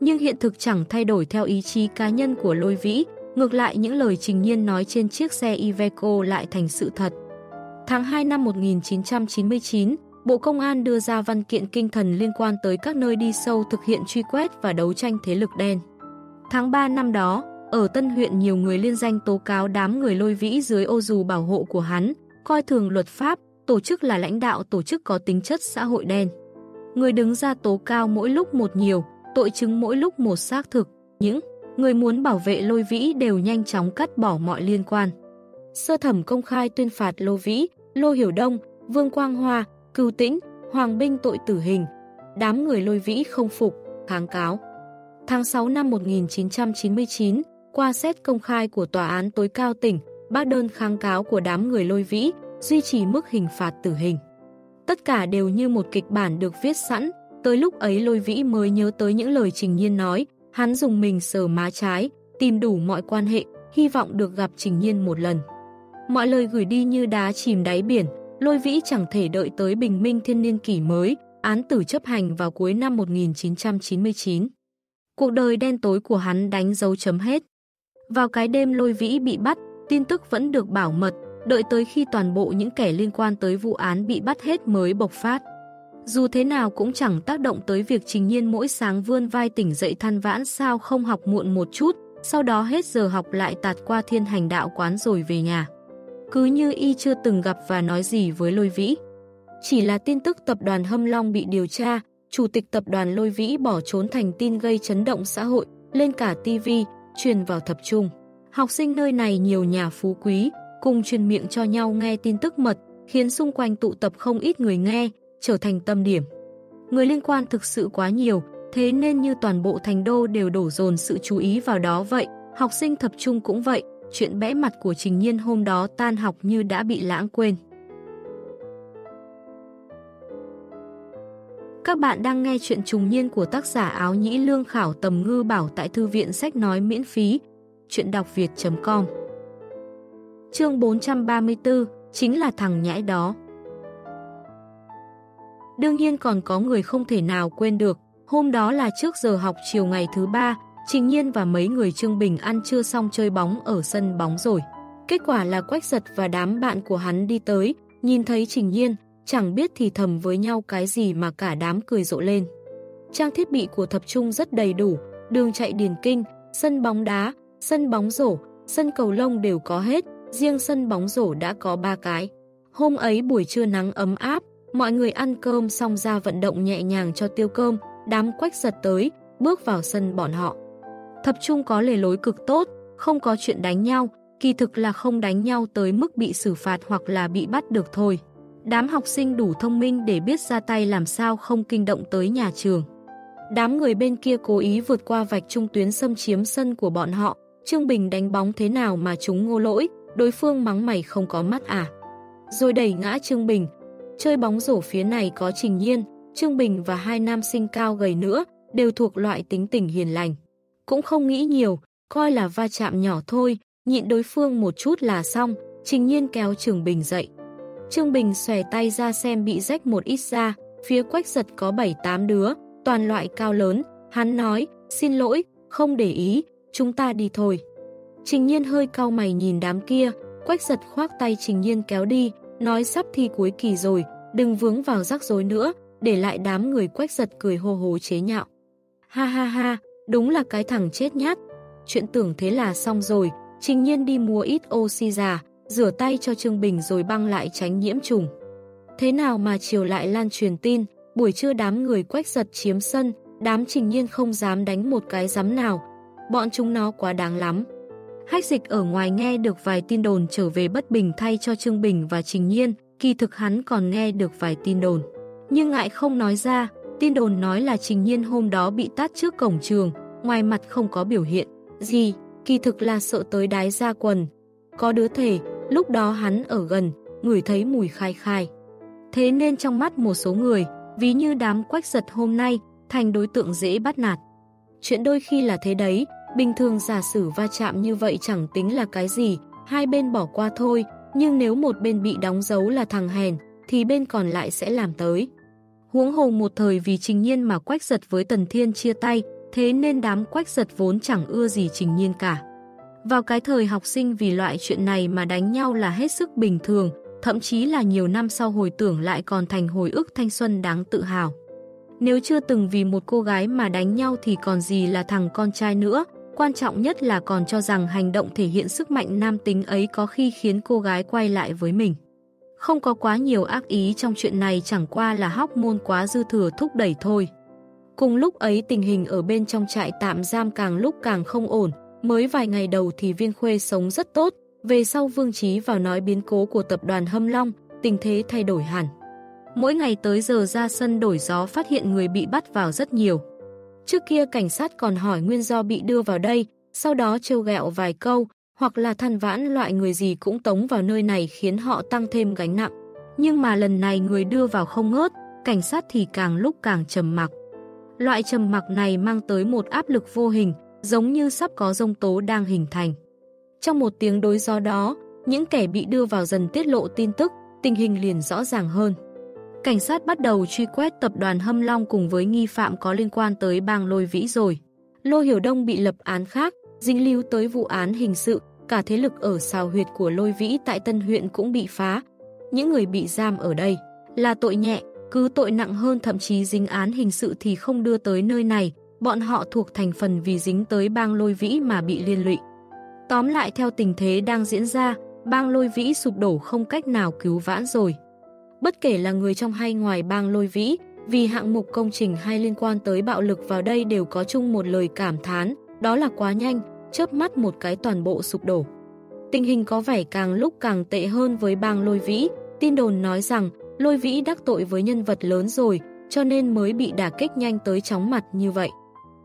Nhưng hiện thực chẳng thay đổi theo ý chí cá nhân của lôi vĩ, ngược lại những lời trình nhiên nói trên chiếc xe Iveco lại thành sự thật. Tháng 2 năm 1999, Bộ Công an đưa ra văn kiện kinh thần liên quan tới các nơi đi sâu thực hiện truy quét và đấu tranh thế lực đen. Tháng 3 năm đó, ở Tân huyện nhiều người liên danh tố cáo đám người lôi vĩ dưới ô dù bảo hộ của hắn, coi thường luật pháp, tổ chức là lãnh đạo tổ chức có tính chất xã hội đen. Người đứng ra tố cao mỗi lúc một nhiều, tội chứng mỗi lúc một xác thực, những người muốn bảo vệ lôi vĩ đều nhanh chóng cắt bỏ mọi liên quan. Sơ thẩm công khai tuyên phạt Lô Vĩ, Lô Hiểu Đông, Vương Quang Hoa, Cưu Tĩnh, Hoàng Binh tội tử hình. Đám người lôi vĩ không phục, kháng cáo. Tháng 6 năm 1999, qua xét công khai của Tòa án tối cao tỉnh, bác đơn kháng cáo của đám người lôi vĩ, duy trì mức hình phạt tử hình. Tất cả đều như một kịch bản được viết sẵn, tới lúc ấy lôi vĩ mới nhớ tới những lời Trình Nhiên nói, hắn dùng mình sờ má trái, tìm đủ mọi quan hệ, hy vọng được gặp Trình Nhiên một lần. Mọi lời gửi đi như đá chìm đáy biển, lôi vĩ chẳng thể đợi tới bình minh thiên niên kỷ mới, án tử chấp hành vào cuối năm 1999. Cuộc đời đen tối của hắn đánh dấu chấm hết. Vào cái đêm lôi vĩ bị bắt, tin tức vẫn được bảo mật, đợi tới khi toàn bộ những kẻ liên quan tới vụ án bị bắt hết mới bộc phát. Dù thế nào cũng chẳng tác động tới việc trình nhiên mỗi sáng vươn vai tỉnh dậy than vãn sao không học muộn một chút, sau đó hết giờ học lại tạt qua thiên hành đạo quán rồi về nhà. Cứ như y chưa từng gặp và nói gì với lôi vĩ. Chỉ là tin tức tập đoàn Hâm Long bị điều tra, chủ tịch tập đoàn lôi vĩ bỏ trốn thành tin gây chấn động xã hội, lên cả TV, truyền vào thập trung. Học sinh nơi này nhiều nhà phú quý, cùng truyền miệng cho nhau nghe tin tức mật, khiến xung quanh tụ tập không ít người nghe, trở thành tâm điểm. Người liên quan thực sự quá nhiều, thế nên như toàn bộ thành đô đều đổ dồn sự chú ý vào đó vậy, học sinh thập trung cũng vậy, chuyện bẽ mặt của Trình Nhiên hôm đó tan học như đã bị lãng quên. Các bạn đang nghe chuyện trùng niên của tác giả áo nhĩ lương khảo tầm ngư bảo tại thư viện sách nói miễn phí, chuyện đọc việt.com Chương 434, chính là thằng nhãi đó. Đương nhiên còn có người không thể nào quên được, hôm đó là trước giờ học chiều ngày thứ ba, Trình Nhiên và mấy người Trương Bình ăn chưa xong chơi bóng ở sân bóng rồi. Kết quả là Quách Giật và đám bạn của hắn đi tới, nhìn thấy Trình Nhiên, chẳng biết thì thầm với nhau cái gì mà cả đám cười rộ lên. Trang thiết bị của thập trung rất đầy đủ, đường chạy điền kinh, sân bóng đá, sân bóng rổ, sân cầu lông đều có hết, riêng sân bóng rổ đã có 3 cái. Hôm ấy buổi trưa nắng ấm áp, mọi người ăn cơm xong ra vận động nhẹ nhàng cho tiêu cơm, đám quách giật tới, bước vào sân bọn họ. Thập trung có lề lối cực tốt, không có chuyện đánh nhau, kỳ thực là không đánh nhau tới mức bị xử phạt hoặc là bị bắt được thôi. Đám học sinh đủ thông minh để biết ra tay làm sao không kinh động tới nhà trường. Đám người bên kia cố ý vượt qua vạch trung tuyến xâm chiếm sân của bọn họ, Trương Bình đánh bóng thế nào mà chúng ngô lỗi, đối phương mắng mày không có mắt à. Rồi đẩy ngã Trương Bình, chơi bóng rổ phía này có Trình Nhiên, Trương Bình và hai nam sinh cao gầy nữa đều thuộc loại tính tình hiền lành. Cũng không nghĩ nhiều, coi là va chạm nhỏ thôi, nhịn đối phương một chút là xong, trình nhiên kéo Trương Bình dậy. Trương Bình xòe tay ra xem bị rách một ít ra, phía quách giật có 7-8 đứa, toàn loại cao lớn, hắn nói, xin lỗi, không để ý, chúng ta đi thôi. Trình nhiên hơi cau mày nhìn đám kia, quách giật khoác tay trình nhiên kéo đi, nói sắp thi cuối kỳ rồi, đừng vướng vào rắc rối nữa, để lại đám người quách giật cười hô hố chế nhạo. Ha ha ha, đúng là cái thằng chết nhát. Chuyện tưởng thế là xong rồi, trình nhiên đi mua ít oxy già, rửa tay cho Trương Bình rồi băng lại tránh nhiễm trùng. Thế nào mà chiều lại lan truyền tin, buổi trưa đám người quách giật chiếm sân, đám trình nhiên không dám đánh một cái giấm nào. Bọn chúng nó quá đáng lắm. Hách dịch ở ngoài nghe được vài tin đồn trở về bất bình thay cho Trương Bình và Trình Nhiên, kỳ thực hắn còn nghe được vài tin đồn. Nhưng ngại không nói ra, tin đồn nói là Trình Nhiên hôm đó bị tát trước cổng trường, ngoài mặt không có biểu hiện. Gì, kỳ thực là sợ tới đái ra quần. Có đứa thể, lúc đó hắn ở gần, ngửi thấy mùi khai khai. Thế nên trong mắt một số người, ví như đám quách giật hôm nay, thành đối tượng dễ bắt nạt. Chuyện đôi khi là thế đấy, bình thường giả sử va chạm như vậy chẳng tính là cái gì, hai bên bỏ qua thôi, nhưng nếu một bên bị đóng dấu là thằng hèn, thì bên còn lại sẽ làm tới. Huống hồ một thời vì trình nhiên mà quách giật với Tần Thiên chia tay, thế nên đám quách giật vốn chẳng ưa gì trình nhiên cả. Vào cái thời học sinh vì loại chuyện này mà đánh nhau là hết sức bình thường, thậm chí là nhiều năm sau hồi tưởng lại còn thành hồi ức thanh xuân đáng tự hào. Nếu chưa từng vì một cô gái mà đánh nhau thì còn gì là thằng con trai nữa, quan trọng nhất là còn cho rằng hành động thể hiện sức mạnh nam tính ấy có khi khiến cô gái quay lại với mình. Không có quá nhiều ác ý trong chuyện này chẳng qua là hóc môn quá dư thừa thúc đẩy thôi. Cùng lúc ấy tình hình ở bên trong trại tạm giam càng lúc càng không ổn, mới vài ngày đầu thì viên khuê sống rất tốt, về sau Vương Trí vào nói biến cố của tập đoàn Hâm Long, tình thế thay đổi hẳn. Mỗi ngày tới giờ ra sân đổi gió phát hiện người bị bắt vào rất nhiều. Trước kia cảnh sát còn hỏi nguyên do bị đưa vào đây, sau đó trêu ghẹo vài câu, hoặc là than vãn loại người gì cũng tống vào nơi này khiến họ tăng thêm gánh nặng. Nhưng mà lần này người đưa vào không ngớt, cảnh sát thì càng lúc càng trầm mặc. Loại trầm mặc này mang tới một áp lực vô hình, giống như sắp có rông tố đang hình thành. Trong một tiếng đối gió đó, những kẻ bị đưa vào dần tiết lộ tin tức, tình hình liền rõ ràng hơn. Cảnh sát bắt đầu truy quét tập đoàn Hâm Long cùng với nghi phạm có liên quan tới bang Lôi Vĩ rồi. Lô Hiểu Đông bị lập án khác, dính lưu tới vụ án hình sự, cả thế lực ở xào huyệt của Lôi Vĩ tại Tân huyện cũng bị phá. Những người bị giam ở đây là tội nhẹ, cứ tội nặng hơn thậm chí dính án hình sự thì không đưa tới nơi này, bọn họ thuộc thành phần vì dính tới bang Lôi Vĩ mà bị liên lụy. Tóm lại theo tình thế đang diễn ra, bang Lôi Vĩ sụp đổ không cách nào cứu vãn rồi. Bất kể là người trong hay ngoài bang lôi vĩ, vì hạng mục công trình hay liên quan tới bạo lực vào đây đều có chung một lời cảm thán, đó là quá nhanh, chớp mắt một cái toàn bộ sụp đổ. Tình hình có vẻ càng lúc càng tệ hơn với bang lôi vĩ, tin đồn nói rằng lôi vĩ đắc tội với nhân vật lớn rồi, cho nên mới bị đả kích nhanh tới chóng mặt như vậy.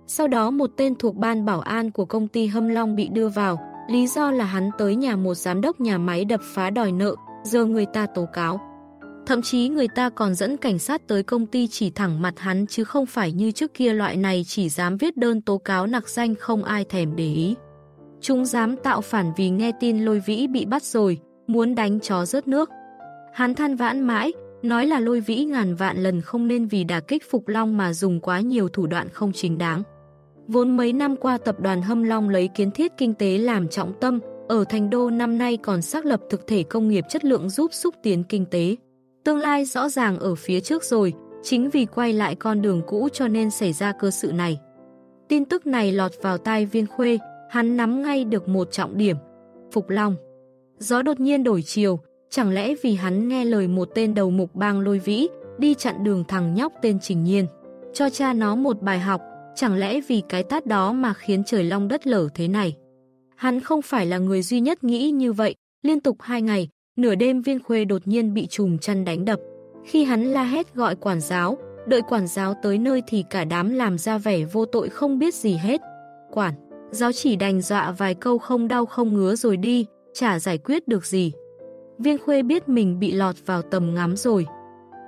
Sau đó một tên thuộc ban bảo an của công ty Hâm Long bị đưa vào, lý do là hắn tới nhà một giám đốc nhà máy đập phá đòi nợ, giờ người ta tố cáo. Thậm chí người ta còn dẫn cảnh sát tới công ty chỉ thẳng mặt hắn chứ không phải như trước kia loại này chỉ dám viết đơn tố cáo nặc danh không ai thèm để ý. Chúng dám tạo phản vì nghe tin lôi vĩ bị bắt rồi, muốn đánh chó rớt nước. Hắn than vãn mãi, nói là lôi vĩ ngàn vạn lần không nên vì đả kích Phục Long mà dùng quá nhiều thủ đoạn không chính đáng. Vốn mấy năm qua tập đoàn Hâm Long lấy kiến thiết kinh tế làm trọng tâm, ở thành đô năm nay còn xác lập thực thể công nghiệp chất lượng giúp xúc tiến kinh tế. Tương lai rõ ràng ở phía trước rồi, chính vì quay lại con đường cũ cho nên xảy ra cơ sự này. Tin tức này lọt vào tai viên khuê, hắn nắm ngay được một trọng điểm. Phục Long. Gió đột nhiên đổi chiều, chẳng lẽ vì hắn nghe lời một tên đầu mục bang lôi vĩ, đi chặn đường thằng nhóc tên Trình Nhiên. Cho cha nó một bài học, chẳng lẽ vì cái tát đó mà khiến trời long đất lở thế này. Hắn không phải là người duy nhất nghĩ như vậy, liên tục hai ngày, Nửa đêm viên khuê đột nhiên bị trùm chân đánh đập. Khi hắn la hét gọi quản giáo, đợi quản giáo tới nơi thì cả đám làm ra vẻ vô tội không biết gì hết. Quản, giáo chỉ đành dọa vài câu không đau không ngứa rồi đi, chả giải quyết được gì. Viên khuê biết mình bị lọt vào tầm ngắm rồi.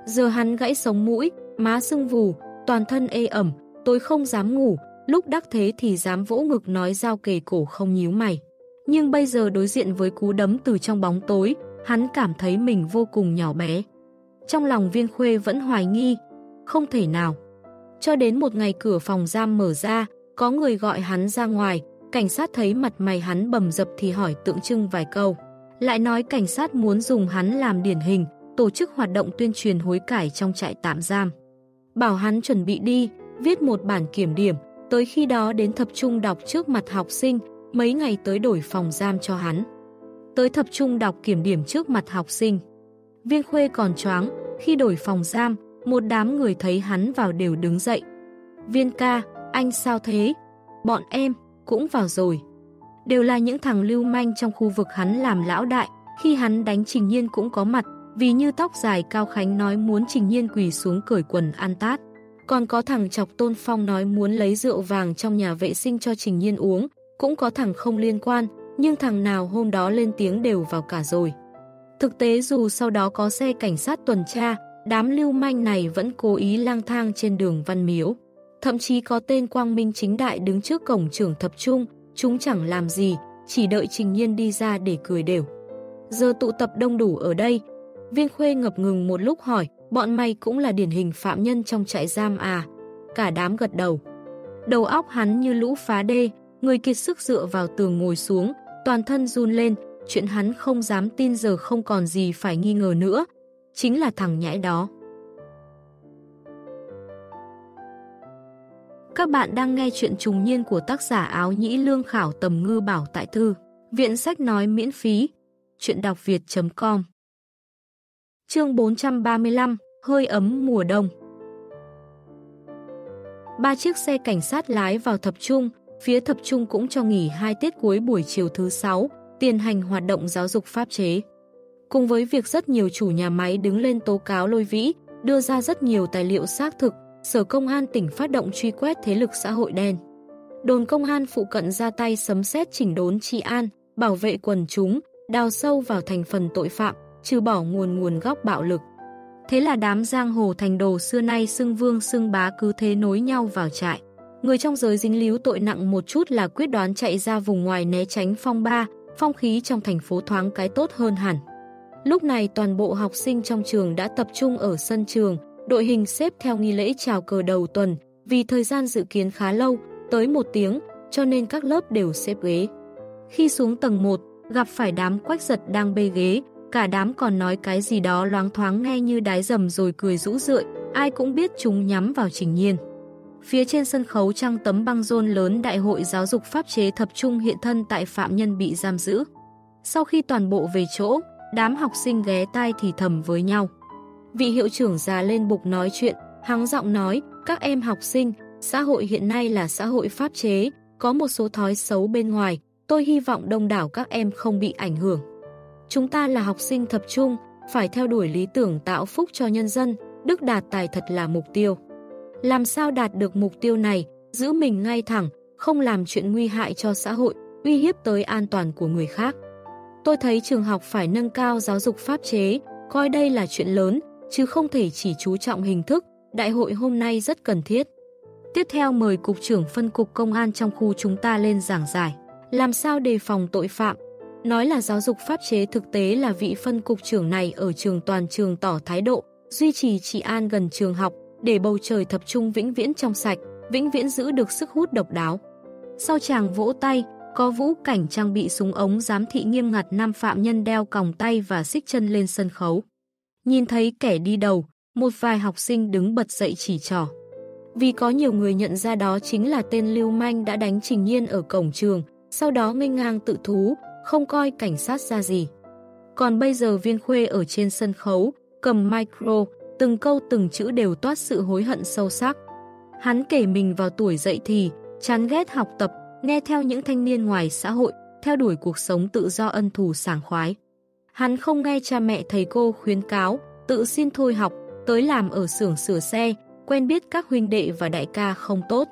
Giờ hắn gãy sống mũi, má sưng vù, toàn thân ê ẩm, tôi không dám ngủ, lúc đắc thế thì dám vỗ ngực nói giao kề cổ không nhíu mày. Nhưng bây giờ đối diện với cú đấm từ trong bóng tối, hắn cảm thấy mình vô cùng nhỏ bé. Trong lòng viên khuê vẫn hoài nghi, không thể nào. Cho đến một ngày cửa phòng giam mở ra, có người gọi hắn ra ngoài, cảnh sát thấy mặt mày hắn bầm dập thì hỏi tượng trưng vài câu. Lại nói cảnh sát muốn dùng hắn làm điển hình, tổ chức hoạt động tuyên truyền hối cải trong trại tạm giam. Bảo hắn chuẩn bị đi, viết một bản kiểm điểm, tới khi đó đến tập trung đọc trước mặt học sinh, mấy ngày tới đổi phòng giam cho hắn. Tới tập trung đọc kiểm điểm trước mặt học sinh. Viên Khuê còn choáng, khi đổi phòng giam, một đám người thấy hắn vào đều đứng dậy. Viên ca, anh sao thế? Bọn em, cũng vào rồi. Đều là những thằng lưu manh trong khu vực hắn làm lão đại, khi hắn đánh Trình Nhiên cũng có mặt, vì như tóc dài Cao Khánh nói muốn Trình Nhiên quỳ xuống cởi quần ăn tát. Còn có thằng chọc Tôn Phong nói muốn lấy rượu vàng trong nhà vệ sinh cho Trình Nhiên uống, cũng có thằng không liên quan, nhưng thằng nào hôm đó lên tiếng đều vào cả rồi. Thực tế dù sau đó có xe cảnh sát tuần tra, đám lưu manh này vẫn cố ý lang thang trên đường Văn Miếu. Thậm chí có tên Quang Minh chính đại đứng trước cổng trưởng thập trung, chúng chẳng làm gì, chỉ đợi Trình Nhiên đi ra để cười đều. Giờ tụ tập đông đủ ở đây, Viên Khuê ngập ngừng một lúc hỏi, bọn mày cũng là điển hình phạm nhân trong trại giam à? Cả đám gật đầu. Đầu óc hắn như lũ phá đê, người kiệt sức dựa vào tường ngồi xuống, toàn thân run lên, chuyện hắn không dám tin giờ không còn gì phải nghi ngờ nữa. Chính là thằng nhãi đó. Các bạn đang nghe chuyện trùng niên của tác giả áo nhĩ lương khảo tầm ngư bảo tại thư. Viện sách nói miễn phí. Chuyện đọc việt.com Chương 435 Hơi ấm mùa đông Ba chiếc xe cảnh sát lái vào thập trung, phía thập trung cũng cho nghỉ hai tiết cuối buổi chiều thứ sáu, tiền hành hoạt động giáo dục pháp chế. Cùng với việc rất nhiều chủ nhà máy đứng lên tố cáo lôi vĩ, đưa ra rất nhiều tài liệu xác thực, Sở Công an tỉnh phát động truy quét thế lực xã hội đen. Đồn công an phụ cận ra tay sấm xét chỉnh đốn trị an, bảo vệ quần chúng, đào sâu vào thành phần tội phạm, trừ bỏ nguồn nguồn gốc bạo lực. Thế là đám giang hồ thành đồ xưa nay xưng vương xưng bá cứ thế nối nhau vào trại. Người trong giới dính líu tội nặng một chút là quyết đoán chạy ra vùng ngoài né tránh phong ba, phong khí trong thành phố thoáng cái tốt hơn hẳn. Lúc này toàn bộ học sinh trong trường đã tập trung ở sân trường, đội hình xếp theo nghi lễ chào cờ đầu tuần, vì thời gian dự kiến khá lâu, tới một tiếng, cho nên các lớp đều xếp ghế. Khi xuống tầng 1, gặp phải đám quách giật đang bê ghế, cả đám còn nói cái gì đó loáng thoáng nghe như đái dầm rồi cười rũ rượi, ai cũng biết chúng nhắm vào Trình Nhiên. Phía trên sân khấu trăng tấm băng rôn lớn Đại hội Giáo dục Pháp chế tập trung hiện thân tại phạm nhân bị giam giữ. Sau khi toàn bộ về chỗ, đám học sinh ghé tai thì thầm với nhau. Vị hiệu trưởng già lên bục nói chuyện, hắng giọng nói, các em học sinh, xã hội hiện nay là xã hội pháp chế, có một số thói xấu bên ngoài, tôi hy vọng đông đảo các em không bị ảnh hưởng. Chúng ta là học sinh thập trung, phải theo đuổi lý tưởng tạo phúc cho nhân dân, đức đạt tài thật là mục tiêu. Làm sao đạt được mục tiêu này, giữ mình ngay thẳng, không làm chuyện nguy hại cho xã hội, uy hiếp tới an toàn của người khác. Tôi thấy trường học phải nâng cao giáo dục pháp chế, coi đây là chuyện lớn, chứ không thể chỉ chú trọng hình thức, đại hội hôm nay rất cần thiết. Tiếp theo mời Cục trưởng phân cục công an trong khu chúng ta lên giảng giải. Làm sao đề phòng tội phạm? Nói là giáo dục pháp chế thực tế là vị phân cục trưởng này ở trường toàn trường tỏ thái độ, duy trì trị an gần trường học, để bầu trời tập trung vĩnh viễn trong sạch, vĩnh viễn giữ được sức hút độc đáo. Sau chàng vỗ tay, có vũ cảnh trang bị súng ống giám thị nghiêm ngặt năm phạm nhân đeo còng tay và xích chân lên sân khấu. Nhìn thấy kẻ đi đầu, một vài học sinh đứng bật dậy chỉ trò. Vì có nhiều người nhận ra đó chính là tên Lưu Manh đã đánh Trình Nhiên ở cổng trường, sau đó nghênh ngang tự thú, không coi cảnh sát ra gì. Còn bây giờ viên khuê ở trên sân khấu, cầm micro, từng câu từng chữ đều toát sự hối hận sâu sắc. Hắn kể mình vào tuổi dậy thì, chán ghét học tập, nghe theo những thanh niên ngoài xã hội, theo đuổi cuộc sống tự do ân thù sảng khoái. Hắn không nghe cha mẹ thầy cô khuyến cáo, tự xin thôi học, tới làm ở xưởng sửa xe, quen biết các huynh đệ và đại ca không tốt.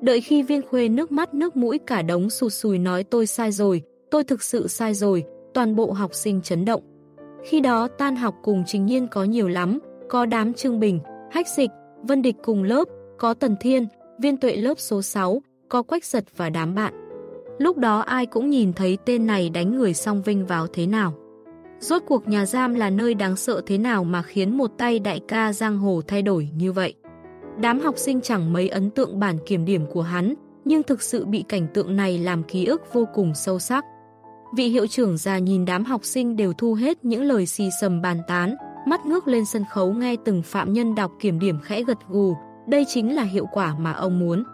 Đợi khi viên khuê nước mắt nước mũi cả đống sụt sùi nói tôi sai rồi, tôi thực sự sai rồi, toàn bộ học sinh chấn động. Khi đó tan học cùng trình nhiên có nhiều lắm, có đám trương bình, hách dịch, Vân Địch cùng lớp, có Tần Thiên, viên tuệ lớp số 6, có Quách Giật và đám bạn. Lúc đó ai cũng nhìn thấy tên này đánh người song vinh vào thế nào. Rốt cuộc nhà giam là nơi đáng sợ thế nào mà khiến một tay đại ca giang hồ thay đổi như vậy. Đám học sinh chẳng mấy ấn tượng bản kiểm điểm của hắn, nhưng thực sự bị cảnh tượng này làm ký ức vô cùng sâu sắc. Vị hiệu trưởng già nhìn đám học sinh đều thu hết những lời xì sầm bàn tán, mắt ngước lên sân khấu nghe từng phạm nhân đọc kiểm điểm khẽ gật gù, đây chính là hiệu quả mà ông muốn.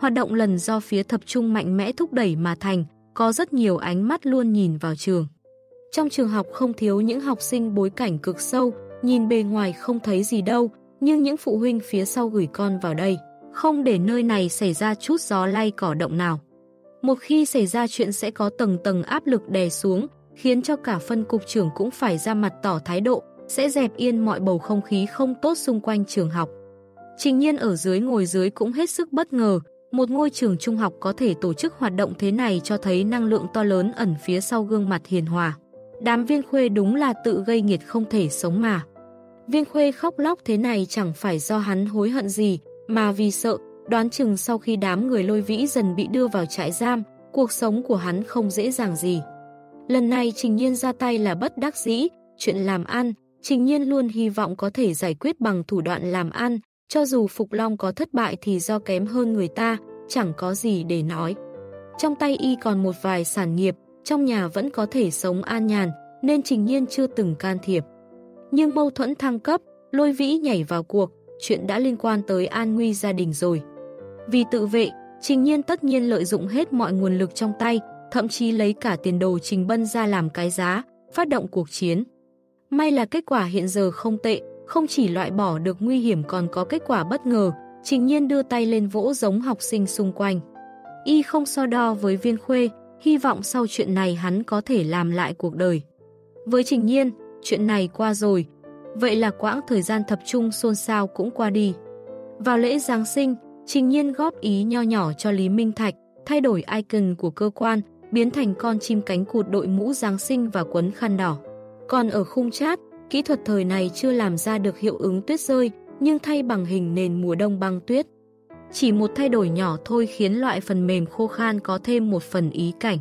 Hoạt động lần do phía thập trung mạnh mẽ thúc đẩy mà thành, có rất nhiều ánh mắt luôn nhìn vào trường. Trong trường học không thiếu những học sinh bối cảnh cực sâu, nhìn bề ngoài không thấy gì đâu, nhưng những phụ huynh phía sau gửi con vào đây, không để nơi này xảy ra chút gió lay cỏ động nào. Một khi xảy ra chuyện sẽ có tầng tầng áp lực đè xuống, khiến cho cả phân cục trưởng cũng phải ra mặt tỏ thái độ, sẽ dẹp yên mọi bầu không khí không tốt xung quanh trường học. Trình nhiên ở dưới ngồi dưới cũng hết sức bất ngờ, một ngôi trường trung học có thể tổ chức hoạt động thế này cho thấy năng lượng to lớn ẩn phía sau gương mặt hiền hòa. Đám viên khuê đúng là tự gây nghiệt không thể sống mà. Viên khuê khóc lóc thế này chẳng phải do hắn hối hận gì, mà vì sợ, đoán chừng sau khi đám người lôi vĩ dần bị đưa vào trại giam, cuộc sống của hắn không dễ dàng gì. Lần này Trình Nhiên ra tay là bất đắc dĩ, chuyện làm ăn, Trình Nhiên luôn hy vọng có thể giải quyết bằng thủ đoạn làm ăn, cho dù Phục Long có thất bại thì do kém hơn người ta, chẳng có gì để nói. Trong tay y còn một vài sản nghiệp, trong nhà vẫn có thể sống an nhàn, nên Trình Nhiên chưa từng can thiệp. Nhưng mâu thuẫn thăng cấp, lôi vĩ nhảy vào cuộc, chuyện đã liên quan tới an nguy gia đình rồi. Vì tự vệ, Trình Nhiên tất nhiên lợi dụng hết mọi nguồn lực trong tay, thậm chí lấy cả tiền đồ Trình Bân ra làm cái giá, phát động cuộc chiến. May là kết quả hiện giờ không tệ, không chỉ loại bỏ được nguy hiểm còn có kết quả bất ngờ, Trình Nhiên đưa tay lên vỗ giống học sinh xung quanh. Y không so đo với viên khuê, hy vọng sau chuyện này hắn có thể làm lại cuộc đời. Với Trình Nhiên, chuyện này qua rồi, vậy là quãng thời gian tập trung xôn xao cũng qua đi. Vào lễ Giáng sinh, Trình Nhiên góp ý nho nhỏ cho Lý Minh Thạch, thay đổi icon của cơ quan, biến thành con chim cánh cụt đội mũ Giáng sinh và quấn khăn đỏ. Còn ở khung chat, kỹ thuật thời này chưa làm ra được hiệu ứng tuyết rơi, nhưng thay bằng hình nền mùa đông băng tuyết. Chỉ một thay đổi nhỏ thôi khiến loại phần mềm khô khan có thêm một phần ý cảnh.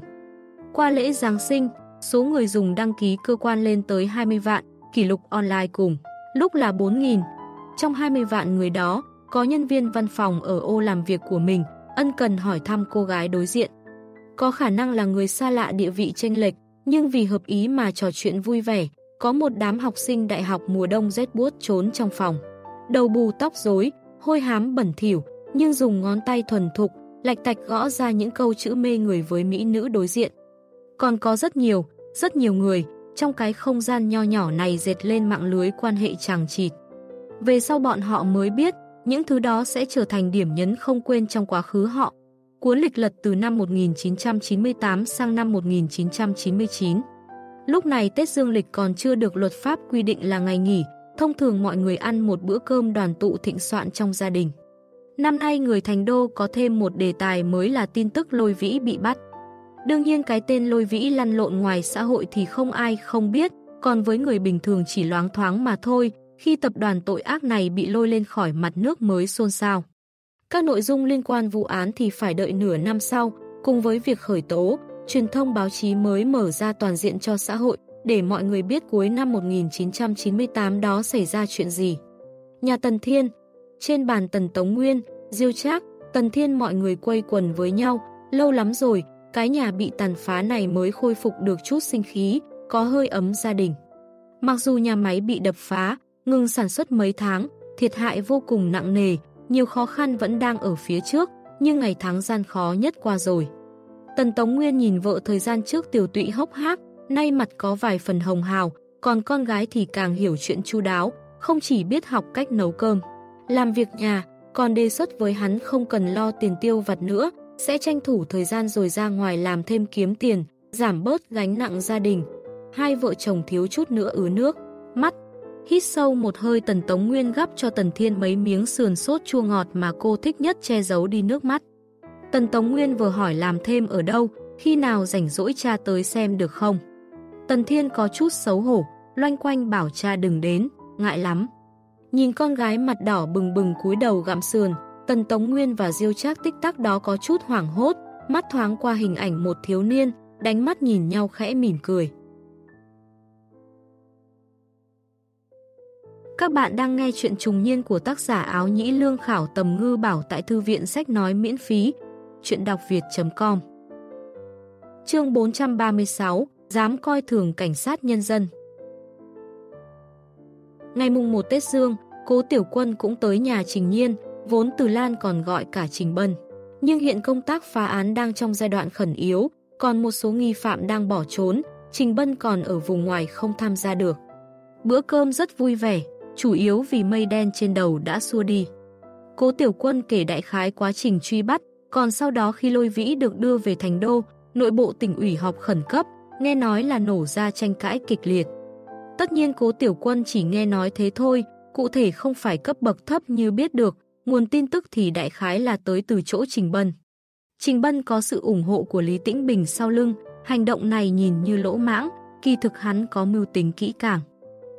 Qua lễ Giáng sinh, số người dùng đăng ký cơ quan lên tới 20 vạn, kỷ lục online cùng, lúc là 4.000. Trong 20 vạn người đó, có nhân viên văn phòng ở ô làm việc của mình, ân cần hỏi thăm cô gái đối diện. Có khả năng là người xa lạ địa vị chênh lệch, nhưng vì hợp ý mà trò chuyện vui vẻ, có một đám học sinh đại học mùa đông rét buốt trốn trong phòng. Đầu bù tóc rối, hôi hám bẩn thỉu, nhưng dùng ngón tay thuần thục, lạch tạch gõ ra những câu chữ mê người với mỹ nữ đối diện. Còn có rất nhiều, rất nhiều người, trong cái không gian nho nhỏ này dệt lên mạng lưới quan hệ chàng chịt. Về sau bọn họ mới biết, những thứ đó sẽ trở thành điểm nhấn không quên trong quá khứ họ. Cuốn lịch lật từ năm 1998 sang năm 1999. Lúc này Tết Dương lịch còn chưa được luật pháp quy định là ngày nghỉ, thông thường mọi người ăn một bữa cơm đoàn tụ thịnh soạn trong gia đình. Năm nay người thành đô có thêm một đề tài mới là tin tức lôi vĩ bị bắt. Đương nhiên cái tên lôi vĩ lăn lộn ngoài xã hội thì không ai không biết, còn với người bình thường chỉ loáng thoáng mà thôi, khi tập đoàn tội ác này bị lôi lên khỏi mặt nước mới xôn xao. Các nội dung liên quan vụ án thì phải đợi nửa năm sau, cùng với việc khởi tố, truyền thông báo chí mới mở ra toàn diện cho xã hội, để mọi người biết cuối năm 1998 đó xảy ra chuyện gì. Nhà Tần Thiên Trên bàn Tần Tống Nguyên, Diêu Trác, Tần Thiên mọi người quây quần với nhau, lâu lắm rồi, cái nhà bị tàn phá này mới khôi phục được chút sinh khí, có hơi ấm gia đình. Mặc dù nhà máy bị đập phá, ngừng sản xuất mấy tháng, thiệt hại vô cùng nặng nề, nhiều khó khăn vẫn đang ở phía trước, nhưng ngày tháng gian khó nhất qua rồi. Tần Tống Nguyên nhìn vợ thời gian trước tiểu tụy hốc hác, nay mặt có vài phần hồng hào, còn con gái thì càng hiểu chuyện chu đáo, không chỉ biết học cách nấu cơm, làm việc nhà, còn đề xuất với hắn không cần lo tiền tiêu vặt nữa, sẽ tranh thủ thời gian rồi ra ngoài làm thêm kiếm tiền, giảm bớt gánh nặng gia đình. Hai vợ chồng thiếu chút nữa ứ nước, mắt. Hít sâu một hơi Tần Tống Nguyên gắp cho Tần Thiên mấy miếng sườn sốt chua ngọt mà cô thích nhất che giấu đi nước mắt. Tần Tống Nguyên vừa hỏi làm thêm ở đâu, khi nào rảnh rỗi cha tới xem được không. Tần Thiên có chút xấu hổ, loanh quanh bảo cha đừng đến, ngại lắm. Nhìn con gái mặt đỏ bừng bừng cúi đầu gặm sườn, Tần Tống Nguyên và Diêu Trác tích tắc đó có chút hoảng hốt, mắt thoáng qua hình ảnh một thiếu niên, đánh mắt nhìn nhau khẽ mỉm cười. Các bạn đang nghe chuyện trùng niên của tác giả áo nhĩ lương khảo tầm ngư bảo tại thư viện sách nói miễn phí, chuyện đọc việt.com Chương 436, Dám coi thường cảnh sát nhân dân Ngày mùng 1 Tết Dương, cố tiểu quân cũng tới nhà Trình Nhiên, vốn Từ Lan còn gọi cả Trình Bân. Nhưng hiện công tác phá án đang trong giai đoạn khẩn yếu, còn một số nghi phạm đang bỏ trốn, Trình Bân còn ở vùng ngoài không tham gia được. Bữa cơm rất vui vẻ, chủ yếu vì mây đen trên đầu đã xua đi. Cố Tiểu Quân kể đại khái quá trình truy bắt, còn sau đó khi lôi vĩ được đưa về thành đô, nội bộ tỉnh ủy họp khẩn cấp, nghe nói là nổ ra tranh cãi kịch liệt. Tất nhiên cố Tiểu Quân chỉ nghe nói thế thôi, cụ thể không phải cấp bậc thấp như biết được, nguồn tin tức thì đại khái là tới từ chỗ Trình Bân. Trình Bân có sự ủng hộ của Lý Tĩnh Bình sau lưng, hành động này nhìn như lỗ mãng, kỳ thực hắn có mưu tính kỹ càng.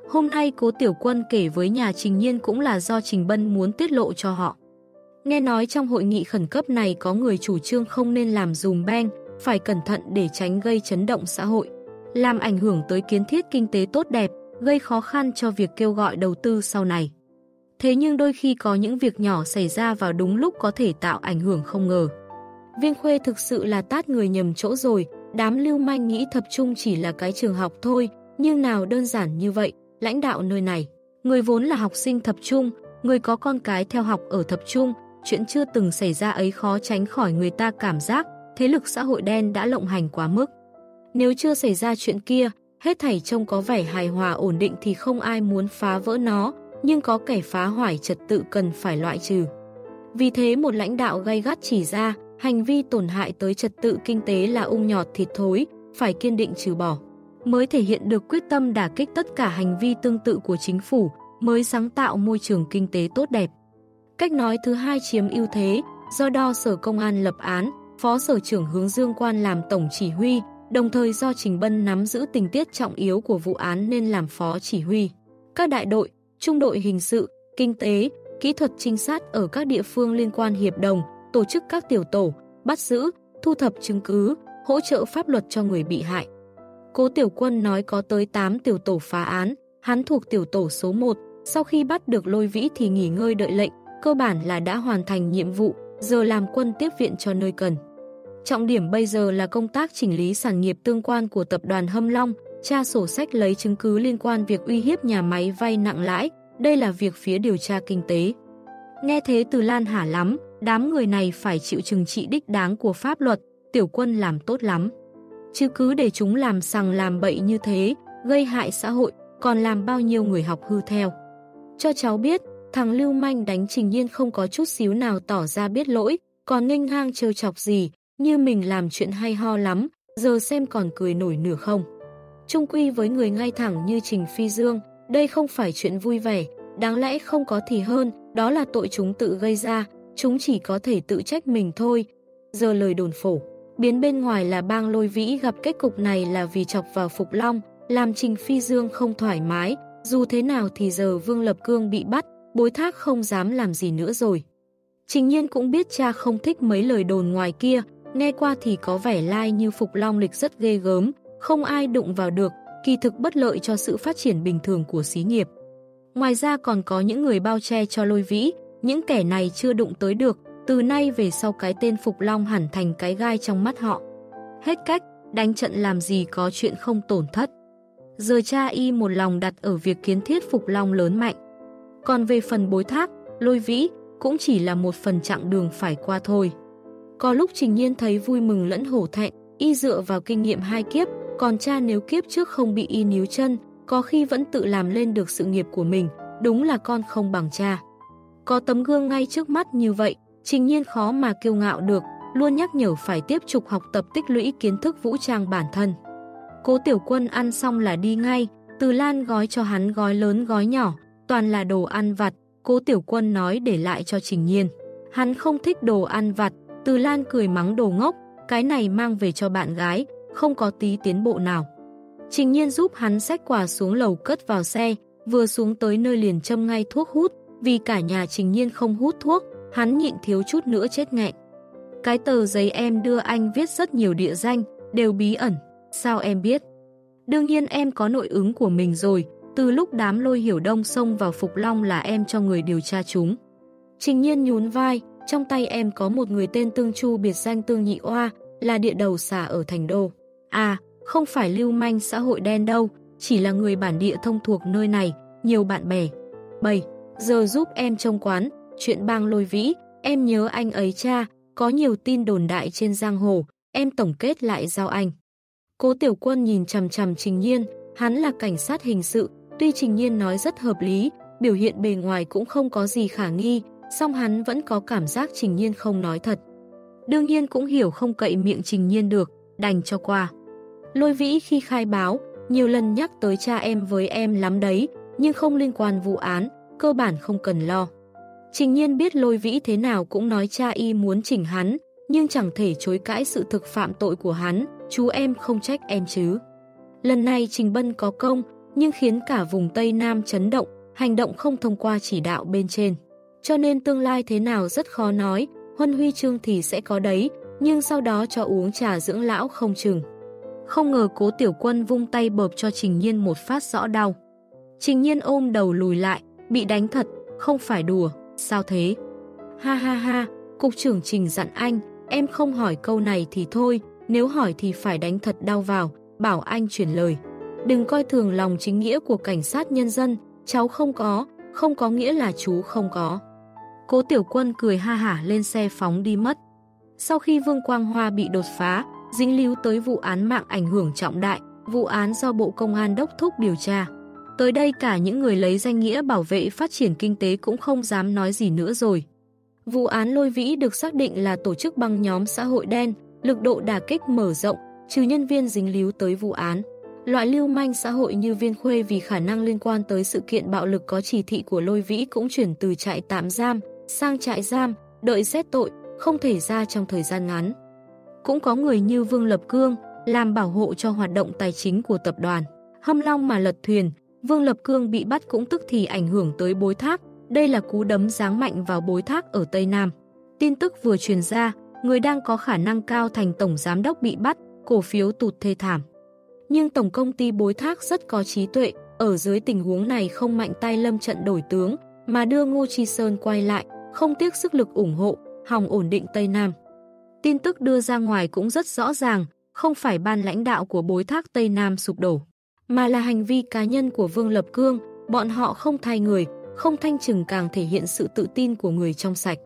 Hôm nay cố tiểu quân kể với nhà Trình Nhiên cũng là do Trình Bân muốn tiết lộ cho họ. Nghe nói trong hội nghị khẩn cấp này có người chủ trương không nên làm dùm beng, phải cẩn thận để tránh gây chấn động xã hội, làm ảnh hưởng tới kiến thiết kinh tế tốt đẹp, gây khó khăn cho việc kêu gọi đầu tư sau này. Thế nhưng đôi khi có những việc nhỏ xảy ra vào đúng lúc có thể tạo ảnh hưởng không ngờ. Viên Khuê thực sự là tát người nhầm chỗ rồi, đám lưu manh nghĩ tập trung chỉ là cái trường học thôi, nhưng nào đơn giản như vậy, lãnh đạo nơi này. Người vốn là học sinh thập trung, người có con cái theo học ở thập trung, chuyện chưa từng xảy ra ấy khó tránh khỏi người ta cảm giác thế lực xã hội đen đã lộng hành quá mức. Nếu chưa xảy ra chuyện kia, hết thảy trông có vẻ hài hòa ổn định thì không ai muốn phá vỡ nó, nhưng có kẻ phá hoại trật tự cần phải loại trừ. Vì thế một lãnh đạo gay gắt chỉ ra, hành vi tổn hại tới trật tự kinh tế là ung nhọt thịt thối, phải kiên định trừ bỏ mới thể hiện được quyết tâm đả kích tất cả hành vi tương tự của chính phủ, mới sáng tạo môi trường kinh tế tốt đẹp. Cách nói thứ hai chiếm ưu thế, do đo Sở Công an lập án, Phó Sở trưởng hướng Dương Quan làm tổng chỉ huy, đồng thời do Trình Bân nắm giữ tình tiết trọng yếu của vụ án nên làm phó chỉ huy. Các đại đội, trung đội hình sự, kinh tế, kỹ thuật trinh sát ở các địa phương liên quan hiệp đồng, tổ chức các tiểu tổ, bắt giữ, thu thập chứng cứ, hỗ trợ pháp luật cho người bị hại. Cố Tiểu Quân nói có tới 8 tiểu tổ phá án, hắn thuộc tiểu tổ số 1, sau khi bắt được lôi vĩ thì nghỉ ngơi đợi lệnh, cơ bản là đã hoàn thành nhiệm vụ, giờ làm quân tiếp viện cho nơi cần. Trọng điểm bây giờ là công tác chỉnh lý sản nghiệp tương quan của tập đoàn Hâm Long, tra sổ sách lấy chứng cứ liên quan việc uy hiếp nhà máy vay nặng lãi, đây là việc phía điều tra kinh tế. Nghe thế từ Lan hả lắm, đám người này phải chịu trừng trị đích đáng của pháp luật, tiểu quân làm tốt lắm chứ cứ để chúng làm sằng làm bậy như thế, gây hại xã hội, còn làm bao nhiêu người học hư theo. Cho cháu biết, thằng Lưu Manh đánh Trình Nhiên không có chút xíu nào tỏ ra biết lỗi, còn nghênh hang trêu chọc gì, như mình làm chuyện hay ho lắm, giờ xem còn cười nổi nửa không. Trung quy với người ngay thẳng như Trình Phi Dương, đây không phải chuyện vui vẻ, đáng lẽ không có thì hơn, đó là tội chúng tự gây ra, chúng chỉ có thể tự trách mình thôi. Giờ lời đồn phổ biến bên ngoài là bang lôi vĩ gặp kết cục này là vì chọc vào Phục Long, làm Trình Phi Dương không thoải mái, dù thế nào thì giờ Vương Lập Cương bị bắt, bối thác không dám làm gì nữa rồi. Trình nhiên cũng biết cha không thích mấy lời đồn ngoài kia, nghe qua thì có vẻ lai như Phục Long lịch rất ghê gớm, không ai đụng vào được, kỳ thực bất lợi cho sự phát triển bình thường của xí nghiệp. Ngoài ra còn có những người bao che cho lôi vĩ, những kẻ này chưa đụng tới được, từ nay về sau cái tên Phục Long hẳn thành cái gai trong mắt họ. Hết cách, đánh trận làm gì có chuyện không tổn thất. Giờ cha y một lòng đặt ở việc kiến thiết Phục Long lớn mạnh. Còn về phần bối thác, lôi vĩ, cũng chỉ là một phần chặng đường phải qua thôi. Có lúc Trình Nhiên thấy vui mừng lẫn hổ thẹn, y dựa vào kinh nghiệm hai kiếp, còn cha nếu kiếp trước không bị y níu chân, có khi vẫn tự làm lên được sự nghiệp của mình, đúng là con không bằng cha. Có tấm gương ngay trước mắt như vậy, Trình nhiên khó mà kiêu ngạo được, luôn nhắc nhở phải tiếp tục học tập tích lũy kiến thức vũ trang bản thân. Cố tiểu quân ăn xong là đi ngay, từ Lan gói cho hắn gói lớn gói nhỏ, toàn là đồ ăn vặt, cố tiểu quân nói để lại cho Trình Nhiên. Hắn không thích đồ ăn vặt, từ Lan cười mắng đồ ngốc, cái này mang về cho bạn gái, không có tí tiến bộ nào. Trình Nhiên giúp hắn xách quà xuống lầu cất vào xe, vừa xuống tới nơi liền châm ngay thuốc hút, vì cả nhà Trình Nhiên không hút thuốc, hắn nhịn thiếu chút nữa chết nghẹn. Cái tờ giấy em đưa anh viết rất nhiều địa danh, đều bí ẩn, sao em biết? Đương nhiên em có nội ứng của mình rồi, từ lúc đám lôi hiểu đông xông vào Phục Long là em cho người điều tra chúng. Trình nhiên nhún vai, trong tay em có một người tên Tương Chu biệt danh Tương Nhị Oa, là địa đầu xà ở thành đô. À, không phải lưu manh xã hội đen đâu, chỉ là người bản địa thông thuộc nơi này, nhiều bạn bè. 7. Giờ giúp em trông quán, chuyện bang lôi vĩ, em nhớ anh ấy cha, có nhiều tin đồn đại trên giang hồ, em tổng kết lại giao anh. Cố tiểu quân nhìn chầm chầm Trình Nhiên, hắn là cảnh sát hình sự, tuy Trình Nhiên nói rất hợp lý, biểu hiện bề ngoài cũng không có gì khả nghi, song hắn vẫn có cảm giác Trình Nhiên không nói thật. Đương nhiên cũng hiểu không cậy miệng Trình Nhiên được, đành cho qua. Lôi vĩ khi khai báo, nhiều lần nhắc tới cha em với em lắm đấy, nhưng không liên quan vụ án, cơ bản không cần lo. Trình nhiên biết lôi vĩ thế nào cũng nói cha y muốn chỉnh hắn, nhưng chẳng thể chối cãi sự thực phạm tội của hắn, chú em không trách em chứ. Lần này Trình Bân có công, nhưng khiến cả vùng Tây Nam chấn động, hành động không thông qua chỉ đạo bên trên. Cho nên tương lai thế nào rất khó nói, huân huy chương thì sẽ có đấy, nhưng sau đó cho uống trà dưỡng lão không chừng. Không ngờ cố tiểu quân vung tay bợp cho Trình Nhiên một phát rõ đau. Trình Nhiên ôm đầu lùi lại, bị đánh thật, không phải đùa, sao thế? Ha ha ha, cục trưởng Trình dặn anh, em không hỏi câu này thì thôi, nếu hỏi thì phải đánh thật đau vào, bảo anh chuyển lời. Đừng coi thường lòng chính nghĩa của cảnh sát nhân dân, cháu không có, không có nghĩa là chú không có. Cố tiểu quân cười ha hả lên xe phóng đi mất. Sau khi Vương Quang Hoa bị đột phá, dính líu tới vụ án mạng ảnh hưởng trọng đại, vụ án do Bộ Công an đốc thúc điều tra. Tới đây cả những người lấy danh nghĩa bảo vệ phát triển kinh tế cũng không dám nói gì nữa rồi. Vụ án lôi vĩ được xác định là tổ chức băng nhóm xã hội đen, lực độ đà kích mở rộng, trừ nhân viên dính líu tới vụ án. Loại lưu manh xã hội như viên khuê vì khả năng liên quan tới sự kiện bạo lực có chỉ thị của lôi vĩ cũng chuyển từ trại tạm giam sang trại giam, đợi xét tội, không thể ra trong thời gian ngắn. Cũng có người như Vương Lập Cương, làm bảo hộ cho hoạt động tài chính của tập đoàn. Hâm long mà lật thuyền, Vương Lập Cương bị bắt cũng tức thì ảnh hưởng tới bối thác, đây là cú đấm giáng mạnh vào bối thác ở Tây Nam. Tin tức vừa truyền ra, người đang có khả năng cao thành tổng giám đốc bị bắt, cổ phiếu tụt thê thảm. Nhưng tổng công ty bối thác rất có trí tuệ, ở dưới tình huống này không mạnh tay lâm trận đổi tướng, mà đưa Ngô Chi Sơn quay lại, không tiếc sức lực ủng hộ, hòng ổn định Tây Nam. Tin tức đưa ra ngoài cũng rất rõ ràng, không phải ban lãnh đạo của bối thác Tây Nam sụp đổ, mà là hành vi cá nhân của Vương Lập Cương, bọn họ không thay người, không thanh trừng càng thể hiện sự tự tin của người trong sạch.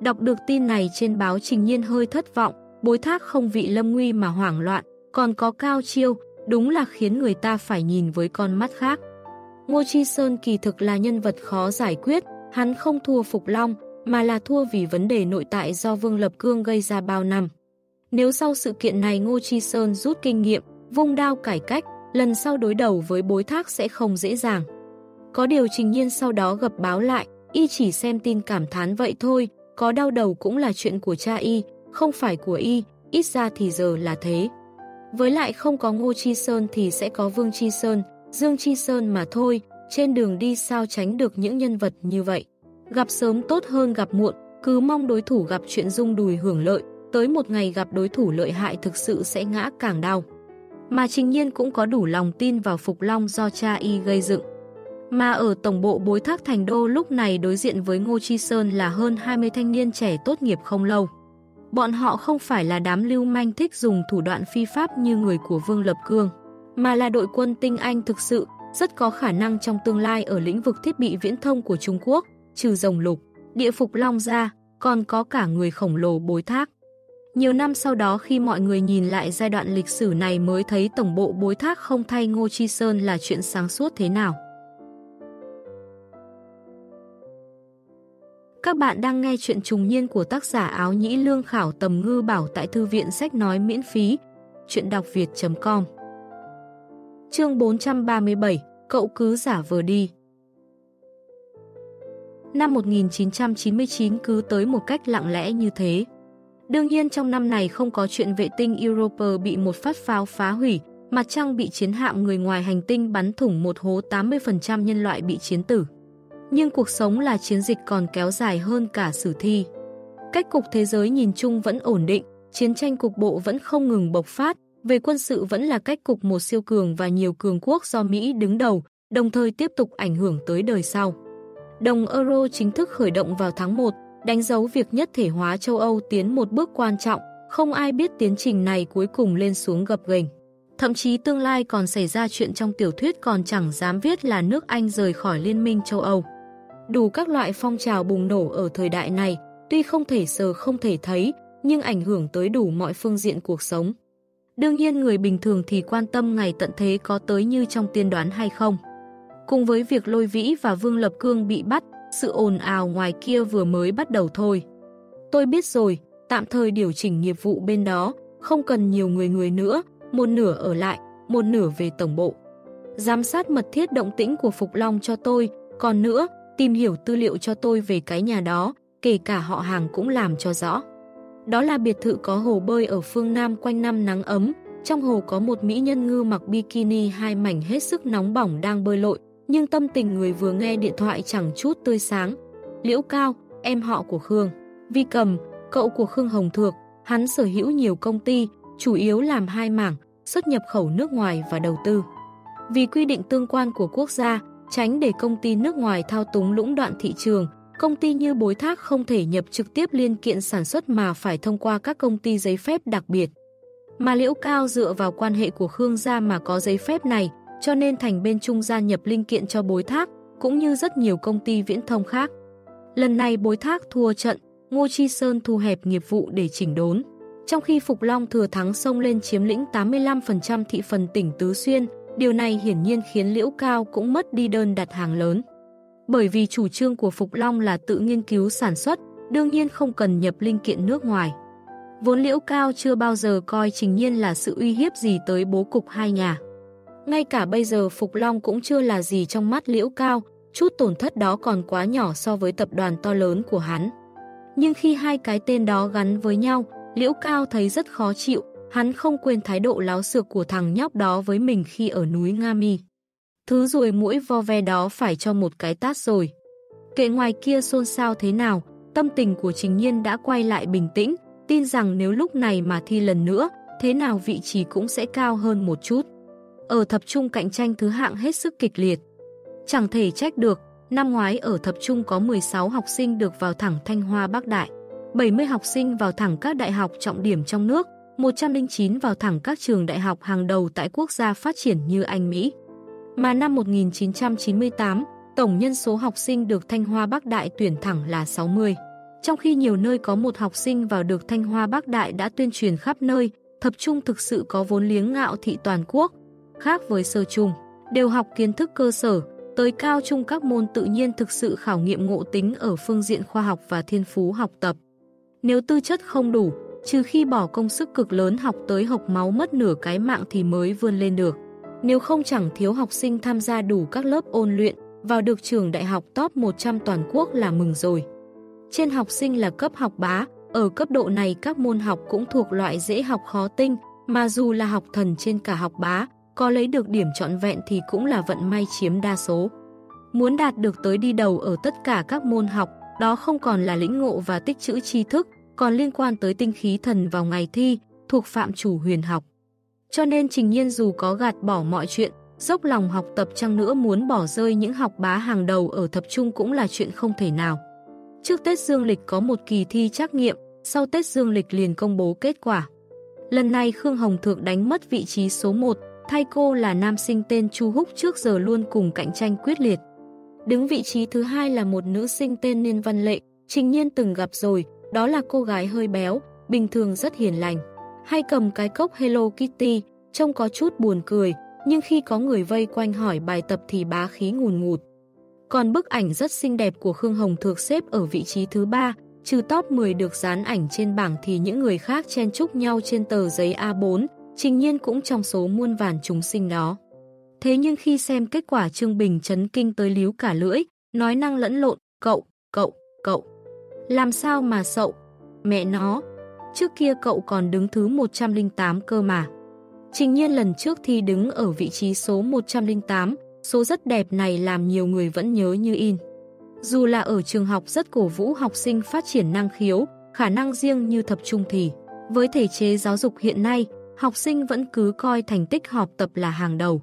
Đọc được tin này trên báo Trình Nhiên hơi thất vọng, bối thác không vị lâm nguy mà hoảng loạn, còn có cao chiêu, đúng là khiến người ta phải nhìn với con mắt khác. Ngô Chi Sơn kỳ thực là nhân vật khó giải quyết, hắn không thua Phục Long, mà là thua vì vấn đề nội tại do Vương Lập Cương gây ra bao năm. Nếu sau sự kiện này Ngô Chi Sơn rút kinh nghiệm, vung đao cải cách, lần sau đối đầu với bối thác sẽ không dễ dàng. Có điều trình nhiên sau đó gặp báo lại, y chỉ xem tin cảm thán vậy thôi, có đau đầu cũng là chuyện của cha y, không phải của y, ít ra thì giờ là thế. Với lại không có Ngô Chi Sơn thì sẽ có Vương Chi Sơn, Dương Chi Sơn mà thôi, trên đường đi sao tránh được những nhân vật như vậy. Gặp sớm tốt hơn gặp muộn, cứ mong đối thủ gặp chuyện rung đùi hưởng lợi, tới một ngày gặp đối thủ lợi hại thực sự sẽ ngã càng đau. Mà Trình Nhiên cũng có đủ lòng tin vào Phục Long do cha y gây dựng. Mà ở tổng bộ bối thác thành đô lúc này đối diện với Ngô Chi Sơn là hơn 20 thanh niên trẻ tốt nghiệp không lâu. Bọn họ không phải là đám lưu manh thích dùng thủ đoạn phi pháp như người của Vương Lập Cương, mà là đội quân tinh anh thực sự, rất có khả năng trong tương lai ở lĩnh vực thiết bị viễn thông của Trung Quốc, trừ rồng lục, địa phục long ra, còn có cả người khổng lồ bối thác. Nhiều năm sau đó khi mọi người nhìn lại giai đoạn lịch sử này mới thấy tổng bộ bối thác không thay Ngô Chi Sơn là chuyện sáng suốt thế nào. Các bạn đang nghe chuyện trùng niên của tác giả áo nhĩ lương khảo tầm ngư bảo tại thư viện sách nói miễn phí. Chuyện đọc việt.com Chương 437 Cậu cứ giả vờ đi Năm 1999 cứ tới một cách lặng lẽ như thế. Đương nhiên trong năm này không có chuyện vệ tinh Europa bị một phát pháo phá hủy, mặt trăng bị chiến hạm người ngoài hành tinh bắn thủng một hố 80% nhân loại bị chiến tử. Nhưng cuộc sống là chiến dịch còn kéo dài hơn cả sử thi. Cách cục thế giới nhìn chung vẫn ổn định, chiến tranh cục bộ vẫn không ngừng bộc phát, về quân sự vẫn là cách cục một siêu cường và nhiều cường quốc do Mỹ đứng đầu, đồng thời tiếp tục ảnh hưởng tới đời sau. Đồng euro chính thức khởi động vào tháng 1, đánh dấu việc nhất thể hóa châu Âu tiến một bước quan trọng, không ai biết tiến trình này cuối cùng lên xuống gập ghềnh. Thậm chí tương lai còn xảy ra chuyện trong tiểu thuyết còn chẳng dám viết là nước Anh rời khỏi Liên minh châu Âu. Đủ các loại phong trào bùng nổ ở thời đại này, tuy không thể sờ không thể thấy, nhưng ảnh hưởng tới đủ mọi phương diện cuộc sống. Đương nhiên người bình thường thì quan tâm ngày tận thế có tới như trong tiên đoán hay không. Cùng với việc lôi vĩ và Vương Lập Cương bị bắt, sự ồn ào ngoài kia vừa mới bắt đầu thôi. Tôi biết rồi, tạm thời điều chỉnh nghiệp vụ bên đó, không cần nhiều người người nữa, một nửa ở lại, một nửa về tổng bộ. Giám sát mật thiết động tĩnh của Phục Long cho tôi, còn nữa, tìm hiểu tư liệu cho tôi về cái nhà đó, kể cả họ hàng cũng làm cho rõ. Đó là biệt thự có hồ bơi ở phương Nam quanh năm nắng ấm, trong hồ có một mỹ nhân ngư mặc bikini hai mảnh hết sức nóng bỏng đang bơi lội, nhưng tâm tình người vừa nghe điện thoại chẳng chút tươi sáng. Liễu Cao, em họ của Khương, Vi Cầm, cậu của Khương Hồng Thược, hắn sở hữu nhiều công ty, chủ yếu làm hai mảng, xuất nhập khẩu nước ngoài và đầu tư. Vì quy định tương quan của quốc gia, tránh để công ty nước ngoài thao túng lũng đoạn thị trường, công ty như bối thác không thể nhập trực tiếp liên kiện sản xuất mà phải thông qua các công ty giấy phép đặc biệt. Mà Liễu Cao dựa vào quan hệ của Khương gia mà có giấy phép này, cho nên thành bên trung gia nhập linh kiện cho bối thác, cũng như rất nhiều công ty viễn thông khác. Lần này bối thác thua trận, Ngô Chi Sơn thu hẹp nghiệp vụ để chỉnh đốn. Trong khi Phục Long thừa thắng sông lên chiếm lĩnh 85% thị phần tỉnh Tứ Xuyên, điều này hiển nhiên khiến Liễu Cao cũng mất đi đơn đặt hàng lớn. Bởi vì chủ trương của Phục Long là tự nghiên cứu sản xuất, đương nhiên không cần nhập linh kiện nước ngoài. Vốn Liễu Cao chưa bao giờ coi Trình Nhiên là sự uy hiếp gì tới bố cục hai nhà. Ngay cả bây giờ Phục Long cũng chưa là gì trong mắt Liễu Cao, chút tổn thất đó còn quá nhỏ so với tập đoàn to lớn của hắn. Nhưng khi hai cái tên đó gắn với nhau, Liễu Cao thấy rất khó chịu, hắn không quên thái độ láo xược của thằng nhóc đó với mình khi ở núi Nga Mi. Thứ rồi mũi vo ve đó phải cho một cái tát rồi. Kệ ngoài kia xôn xao thế nào, tâm tình của Trình Nhiên đã quay lại bình tĩnh, tin rằng nếu lúc này mà thi lần nữa, thế nào vị trí cũng sẽ cao hơn một chút. Ở thập trung cạnh tranh thứ hạng hết sức kịch liệt. Chẳng thể trách được, năm ngoái ở thập trung có 16 học sinh được vào thẳng Thanh Hoa Bắc Đại, 70 học sinh vào thẳng các đại học trọng điểm trong nước, 109 vào thẳng các trường đại học hàng đầu tại quốc gia phát triển như Anh Mỹ. Mà năm 1998, tổng nhân số học sinh được Thanh Hoa Bắc Đại tuyển thẳng là 60. Trong khi nhiều nơi có một học sinh vào được Thanh Hoa Bắc Đại đã tuyên truyền khắp nơi, thập trung thực sự có vốn liếng ngạo thị toàn quốc. Khác với sơ trung, đều học kiến thức cơ sở, tới cao trung các môn tự nhiên thực sự khảo nghiệm ngộ tính ở phương diện khoa học và thiên phú học tập. Nếu tư chất không đủ, trừ khi bỏ công sức cực lớn học tới học máu mất nửa cái mạng thì mới vươn lên được. Nếu không chẳng thiếu học sinh tham gia đủ các lớp ôn luyện, vào được trường đại học top 100 toàn quốc là mừng rồi. Trên học sinh là cấp học bá, ở cấp độ này các môn học cũng thuộc loại dễ học khó tinh, mà dù là học thần trên cả học bá, có lấy được điểm trọn vẹn thì cũng là vận may chiếm đa số. Muốn đạt được tới đi đầu ở tất cả các môn học, đó không còn là lĩnh ngộ và tích trữ tri thức, còn liên quan tới tinh khí thần vào ngày thi, thuộc phạm chủ huyền học. Cho nên Trình Nhiên dù có gạt bỏ mọi chuyện, dốc lòng học tập chăng nữa muốn bỏ rơi những học bá hàng đầu ở thập trung cũng là chuyện không thể nào. Trước Tết Dương Lịch có một kỳ thi trắc nghiệm, sau Tết Dương Lịch liền công bố kết quả. Lần này Khương Hồng Thượng đánh mất vị trí số 1, thay cô là nam sinh tên Chu Húc trước giờ luôn cùng cạnh tranh quyết liệt. Đứng vị trí thứ hai là một nữ sinh tên Niên Văn Lệ, Trình Nhiên từng gặp rồi, đó là cô gái hơi béo, bình thường rất hiền lành. Hay cầm cái cốc Hello Kitty, trông có chút buồn cười, nhưng khi có người vây quanh hỏi bài tập thì bá khí ngùn ngụt. Còn bức ảnh rất xinh đẹp của Khương Hồng Thược xếp ở vị trí thứ ba, trừ top 10 được dán ảnh trên bảng thì những người khác chen chúc nhau trên tờ giấy A4, trình nhiên cũng trong số muôn vàn chúng sinh đó. Thế nhưng khi xem kết quả Trương Bình chấn kinh tới líu cả lưỡi, nói năng lẫn lộn, cậu, cậu, cậu. Làm sao mà sậu? Mẹ nó, trước kia cậu còn đứng thứ 108 cơ mà. Trình nhiên lần trước thi đứng ở vị trí số 108, số rất đẹp này làm nhiều người vẫn nhớ như in. Dù là ở trường học rất cổ vũ học sinh phát triển năng khiếu, khả năng riêng như thập trung thì, với thể chế giáo dục hiện nay, học sinh vẫn cứ coi thành tích học tập là hàng đầu.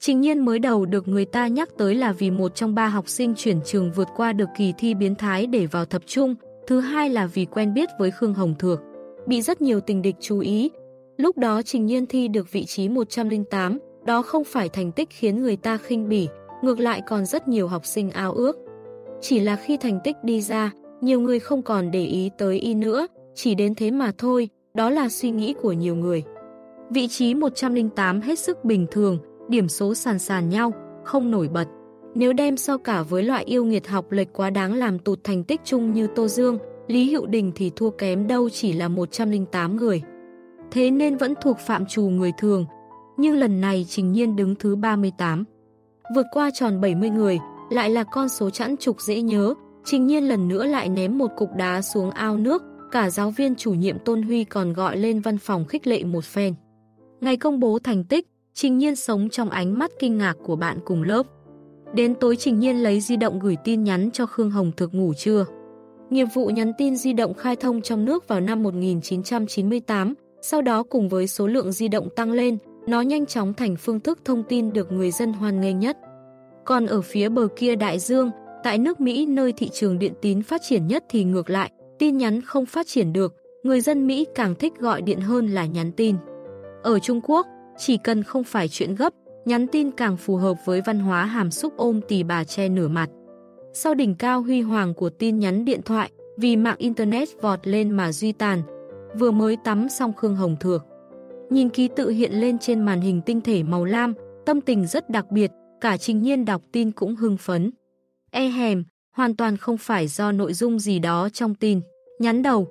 Trình nhiên mới đầu được người ta nhắc tới là vì một trong ba học sinh chuyển trường vượt qua được kỳ thi biến thái để vào thập trung, thứ hai là vì quen biết với Khương Hồng Thược. Bị rất nhiều tình địch chú ý. Lúc đó Trình Nhiên thi được vị trí 108, đó không phải thành tích khiến người ta khinh bỉ, ngược lại còn rất nhiều học sinh ao ước. Chỉ là khi thành tích đi ra, nhiều người không còn để ý tới y nữa, chỉ đến thế mà thôi, đó là suy nghĩ của nhiều người. Vị trí 108 hết sức bình thường, điểm số sàn sàn nhau, không nổi bật. Nếu đem so cả với loại yêu nghiệt học lệch quá đáng làm tụt thành tích chung như Tô Dương, Lý hiệu Đình thì thua kém đâu chỉ là 108 người. Thế nên vẫn thuộc phạm trù người thường, nhưng lần này Trình Nhiên đứng thứ 38. Vượt qua tròn 70 người, lại là con số chẵn trục dễ nhớ, Trình Nhiên lần nữa lại ném một cục đá xuống ao nước, cả giáo viên chủ nhiệm Tôn Huy còn gọi lên văn phòng khích lệ một phen. Ngày công bố thành tích, Trình Nhiên sống trong ánh mắt kinh ngạc của bạn cùng lớp. Đến tối Trình Nhiên lấy di động gửi tin nhắn cho Khương Hồng thực ngủ trưa. Nghiệp vụ nhắn tin di động khai thông trong nước vào năm 1998, sau đó cùng với số lượng di động tăng lên, nó nhanh chóng thành phương thức thông tin được người dân hoan nghênh nhất. Còn ở phía bờ kia đại dương, tại nước Mỹ nơi thị trường điện tín phát triển nhất thì ngược lại, tin nhắn không phát triển được, người dân Mỹ càng thích gọi điện hơn là nhắn tin. Ở Trung Quốc, chỉ cần không phải chuyện gấp, nhắn tin càng phù hợp với văn hóa hàm xúc ôm tì bà che nửa mặt. Sau đỉnh cao huy hoàng của tin nhắn điện thoại, vì mạng Internet vọt lên mà duy tàn, vừa mới tắm xong Khương Hồng Thược. Nhìn ký tự hiện lên trên màn hình tinh thể màu lam, tâm tình rất đặc biệt, cả trình nhiên đọc tin cũng hưng phấn. E hèm, hoàn toàn không phải do nội dung gì đó trong tin. Nhắn đầu,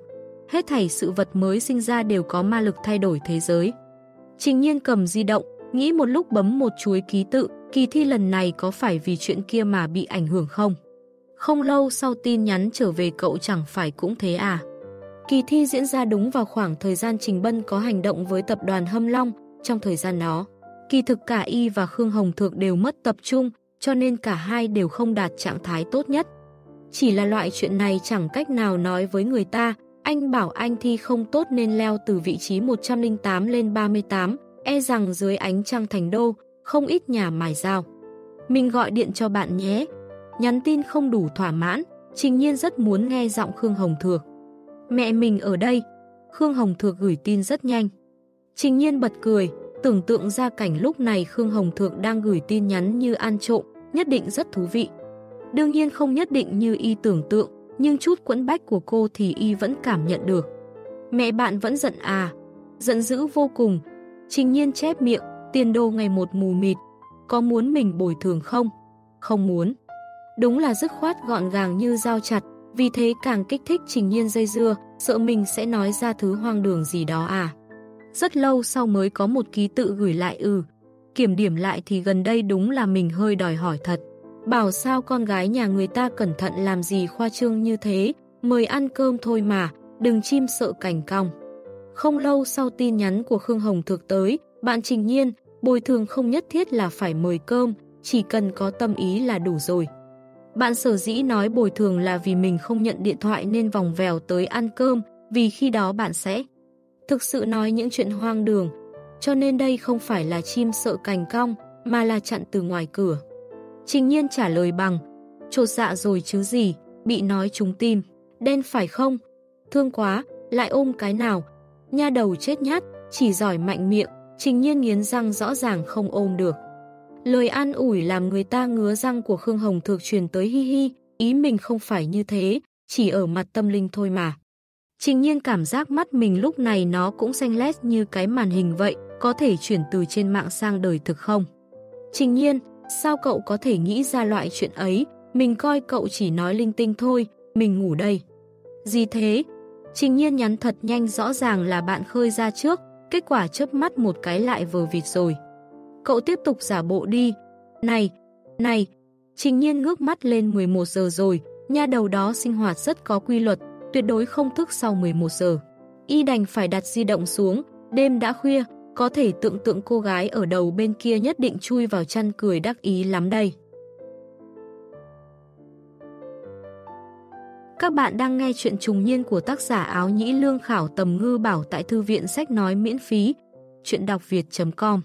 hết thảy sự vật mới sinh ra đều có ma lực thay đổi thế giới. Trình nhiên cầm di động, nghĩ một lúc bấm một chuối ký tự, kỳ thi lần này có phải vì chuyện kia mà bị ảnh hưởng không? Không lâu sau tin nhắn trở về cậu chẳng phải cũng thế à? Kỳ thi diễn ra đúng vào khoảng thời gian Trình Bân có hành động với tập đoàn Hâm Long, trong thời gian đó. Kỳ thực cả Y và Khương Hồng Thược đều mất tập trung, cho nên cả hai đều không đạt trạng thái tốt nhất. Chỉ là loại chuyện này chẳng cách nào nói với người ta, anh bảo anh thi không tốt nên leo từ vị trí 108 lên 38, e rằng dưới ánh trăng thành đô, không ít nhà mài dao. Mình gọi điện cho bạn nhé. Nhắn tin không đủ thỏa mãn, Trình Nhiên rất muốn nghe giọng Khương Hồng Thược. Mẹ mình ở đây. Khương Hồng Thược gửi tin rất nhanh. Trình Nhiên bật cười, tưởng tượng ra cảnh lúc này Khương Hồng Thược đang gửi tin nhắn như ăn trộm, nhất định rất thú vị. Đương nhiên không nhất định như y tưởng tượng, nhưng chút quẫn bách của cô thì y vẫn cảm nhận được. Mẹ bạn vẫn giận à? Giận dữ vô cùng. Trình nhiên chép miệng, tiền đô ngày một mù mịt. Có muốn mình bồi thường không? Không muốn. Đúng là dứt khoát gọn gàng như dao chặt, vì thế càng kích thích trình nhiên dây dưa, sợ mình sẽ nói ra thứ hoang đường gì đó à. Rất lâu sau mới có một ký tự gửi lại ừ. Kiểm điểm lại thì gần đây đúng là mình hơi đòi hỏi thật. Bảo sao con gái nhà người ta cẩn thận làm gì khoa trương như thế, mời ăn cơm thôi mà, đừng chim sợ cảnh cong. Không lâu sau tin nhắn của Khương Hồng thực tới, bạn Trình Nhiên, bồi thường không nhất thiết là phải mời cơm, chỉ cần có tâm ý là đủ rồi. Bạn sở dĩ nói bồi thường là vì mình không nhận điện thoại nên vòng vèo tới ăn cơm, vì khi đó bạn sẽ thực sự nói những chuyện hoang đường. Cho nên đây không phải là chim sợ cành cong, mà là chặn từ ngoài cửa. Trình nhiên trả lời bằng, trột dạ rồi chứ gì, bị nói trúng tim, đen phải không? Thương quá, lại ôm cái nào? Nha đầu chết nhát, chỉ giỏi mạnh miệng, trình nhiên nghiến răng rõ ràng không ôm được. Lời an ủi làm người ta ngứa răng của Khương Hồng Thược truyền tới hi hi, ý mình không phải như thế, chỉ ở mặt tâm linh thôi mà. Trình nhiên cảm giác mắt mình lúc này nó cũng xanh lét như cái màn hình vậy, có thể chuyển từ trên mạng sang đời thực không? Trình nhiên, sao cậu có thể nghĩ ra loại chuyện ấy, mình coi cậu chỉ nói linh tinh thôi, mình ngủ đây. Gì thế? Trình nhiên nhắn thật nhanh rõ ràng là bạn khơi ra trước, kết quả chớp mắt một cái lại vờ vịt rồi. Cậu tiếp tục giả bộ đi. Này, này, trình nhiên ngước mắt lên 11 giờ rồi, nha đầu đó sinh hoạt rất có quy luật, tuyệt đối không thức sau 11 giờ. Y đành phải đặt di động xuống, đêm đã khuya, có thể tưởng tượng cô gái ở đầu bên kia nhất định chui vào chăn cười đắc ý lắm đây. Các bạn đang nghe chuyện trùng niên của tác giả áo nhĩ lương khảo tầm ngư bảo tại thư viện sách nói miễn phí. Chuyện đọc việt.com